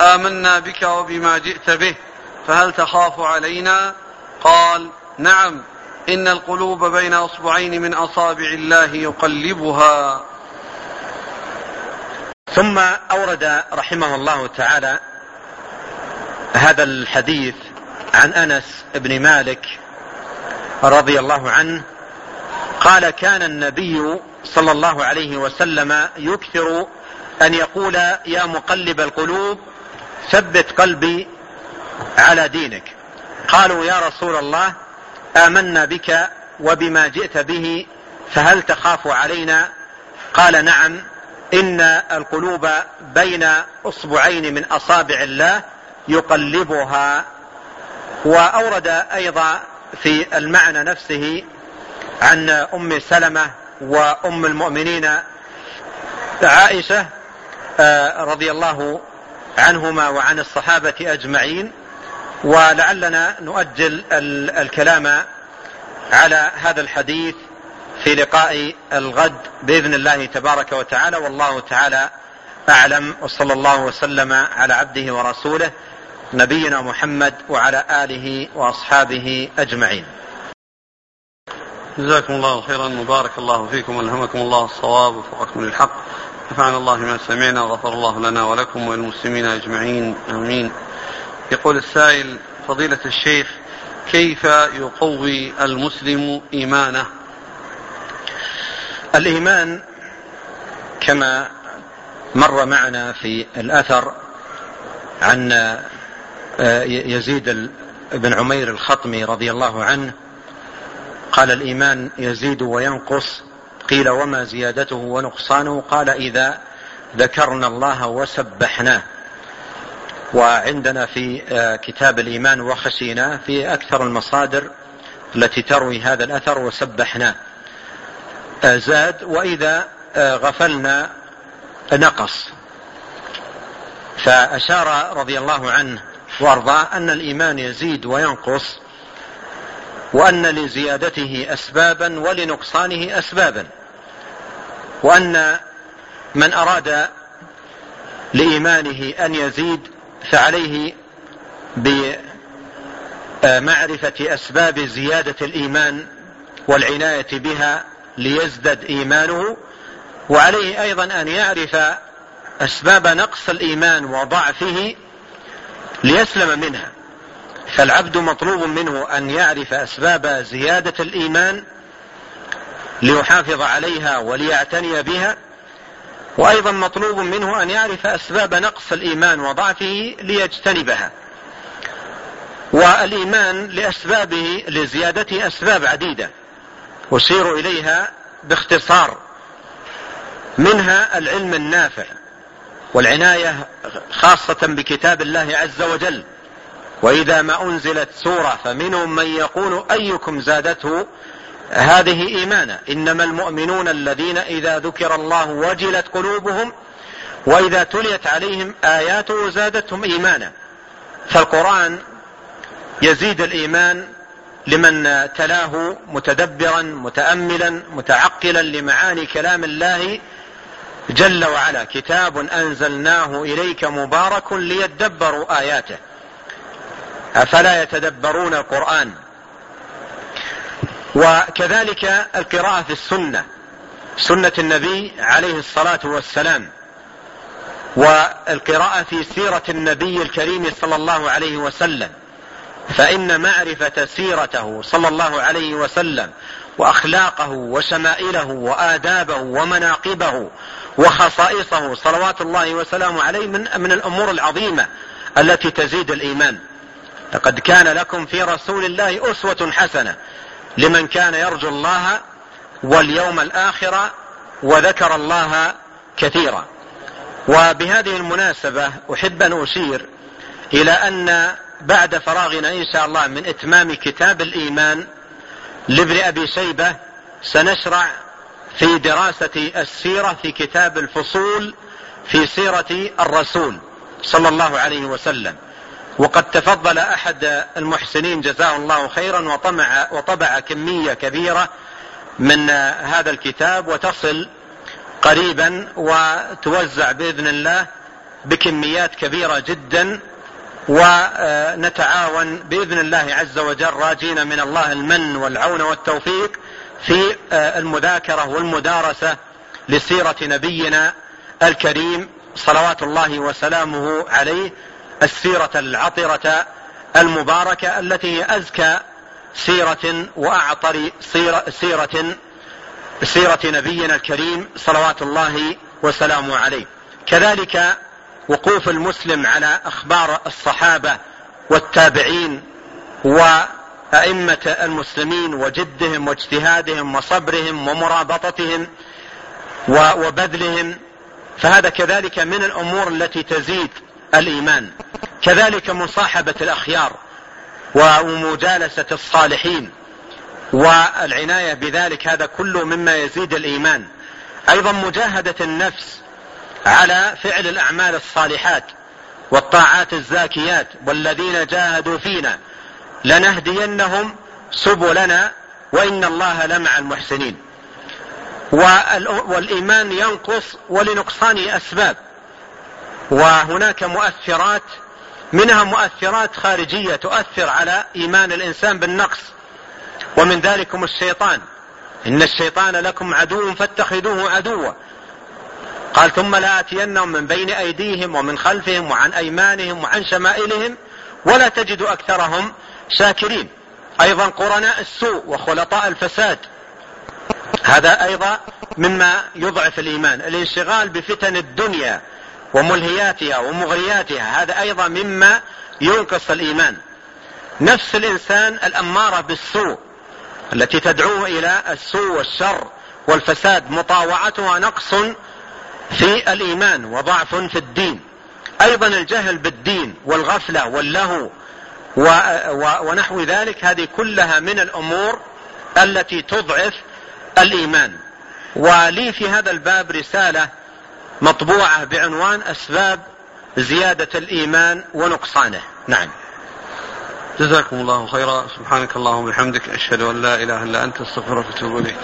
آمنا بك وبما جئت به فهل تخاف علينا؟ قال نعم إن القلوب بين أصبعين من أصابع الله يقلبها. ثم أورد رحمه الله تعالى هذا الحديث عن أنس بن مالك رضي الله عنه قال كان النبي صلى الله عليه وسلم يكثر أن يقول يا مقلب القلوب ثبت قلبي على دينك. قالوا يا رسول الله آمنا بك وبما جئت به فهل تخاف علينا؟ قال نعم إن القلوب بين أصبعين من أصابع الله يقلبها وأورد أيضا في المعنى نفسه عن أم سلمة وأم المؤمنين عائشة رضي الله عنهما وعن الصحابة أجمعين. ولعلنا نؤجل الكلام على هذا الحديث في لقاء الغد بإذن الله تبارك وتعالى. والله تعالى أعلم وصلى الله وسلم على عبده ورسوله. نبينا محمد وعلى آله وأصحابه أجمعين. جزاكم الله خيرا وبارك الله فيكم وألهمكم الله الصواب وفقكم للحق نفعنا الله ما سمعنا وغفر الله لنا ولكم وللمسلمين أجمعين آمين. يقول السائل فضيلة الشيخ كيف يقوي المسلم إيمانه؟ الإيمان كما مر معنا في الأثر عن يزيد بن عمير الخطمي رضي الله عنه قال الإيمان يزيد وينقص قيل وما زيادته ونقصانه؟ قال إذا ذكرنا الله وسبحناه. وعندنا في آه، كتاب الإيمان وخشينا في أكثر المصادر التي تروي هذا الأثر وسبحناه. زاد وإذا آه، غفلنا نقص. فأشار رضي الله عنه وارضاه أن الإيمان يزيد وينقص وأن لزيادته اسبابا ولنقصانه اسبابا وأن من أراد لإيمانه أن يزيد فعليه بمعرفة أسباب زيادة الإيمان والعناية بها ليزدد إيمانه وعليه أيضا أن يعرف أسباب نقص الإيمان وضعفه ليسلم منها. فالعبد مطلوب منه أن يعرف أسباب زيادة الإيمان ليحافظ عليها وليعتني بها وأيضا مطلوب منه أن يعرف أسباب نقص الإيمان وضعفه ليجتنبها. والإيمان لأسبابه لزيادته أسباب عديدة أشير إليها باختصار منها العلم النافع. والعناية خاصة بكتاب الله عز وجل. وإذا ما أنزلت سورة فمنهم من يقول أيكم زادته هذه إيمانا. إنما المؤمنون الذين إذا ذكر الله وجلت قلوبهم وإذا تليت عليهم آياته زادتهم إيمانا. فالقرآن يزيد الإيمان لمن تلاه متدبرا متأملا متعقلا لمعاني كلام الله جل وعلا كتاب أنزلناه إليك مبارك ليدبروا آياته. أفلا يتدبرون القرآن؟ وكذلك القراءة في السنة سنة النبي عليه الصلاة والسلام والقراءة في سيرة النبي الكريم صلى الله عليه وسلم فإن معرفة سيرته صلى الله عليه وسلم وأخلاقه وشمائله وآدابه ومناقبه وخصائصه. صلوات الله وسلامه عليه من, من الأمور العظيمة التي تزيد الإيمان. لقد كان لكم في رسول الله أسوة حسنة لمن كان يرجو الله واليوم الآخر وذكر الله كثيرا. وبهذه المناسبة أحب أن أشير إلى أن بعد فراغنا إن شاء الله من إتمام كتاب الإيمان لابن أبي شيبة سنشرع في دراسة السيرة في كتاب الفصول في سيرة الرسول صلى الله عليه وسلم. وقد تفضل أحد المحسنين جزاه الله خيرا وطمع وطبع كمية كبيرة من هذا الكتاب وتصل قريبا وتوزع بإذن الله بكميات كبيرة جدا ونتعاون بإذن الله عز وجل راجين من الله المن والعون والتوفيق في المذاكرة والمدارسة لسيرة نبينا الكريم صلوات الله وسلامه عليه السيرة العطرة المباركة التي هي أزكى سيرة وأعطر سيره, سيرة سيرة نبينا الكريم صلوات الله وسلامه عليه. كذلك وقوف المسلم على أخبار الصحابة والتابعين وأئمة المسلمين وجدهم واجتهادهم وصبرهم ومرابطتهم وبذلهم فهذا كذلك من الأمور التي تزيد الإيمان. كذلك مصاحبة الأخيار ومجالسة الصالحين والعناية بذلك هذا كله مما يزيد الإيمان. أيضا مجاهدة النفس على فعل الأعمال الصالحات والطاعات الزاكيات والذين جاهدوا فينا لنهدينهم سبلنا وإن الله لمع المحسنين. والإيمان ينقص ولنقصان أسباب. وهناك مؤثرات منها مؤثرات خارجية تؤثر على إيمان الإنسان بالنقص ومن ذلكم الشيطان. إن الشيطان لكم عدو فاتخذوه عدوا. قال ثم لآتينهم من بين أيديهم ومن خلفهم وعن أيمانهم وعن شمائلهم ولا تجد أكثرهم شاكرين. أيضا قرناء السوء وخلطاء الفساد. هذا أيضا مما يضعف الإيمان. الانشغال بفتن الدنيا وملهياتها ومغرياتها هذا أيضا مما ينقص الإيمان. نفس الإنسان الأمارة بالسوء التي تدعوه إلى السوء والشر والفساد مطاوعتها نقص في الإيمان وضعف في الدين. أيضا الجهل بالدين والغفلة واللهو ونحو ذلك هذه كلها من الأمور التي تضعف الإيمان. ولي في هذا الباب رسالة مطبوعة بعنوان أسباب زيادة الإيمان ونقصانه. نعم. جزاكم الله خيرا. سبحانك اللهم وبحمدك أشهد أن لا إله إلا أنت أستغفرك وأتوب إليك.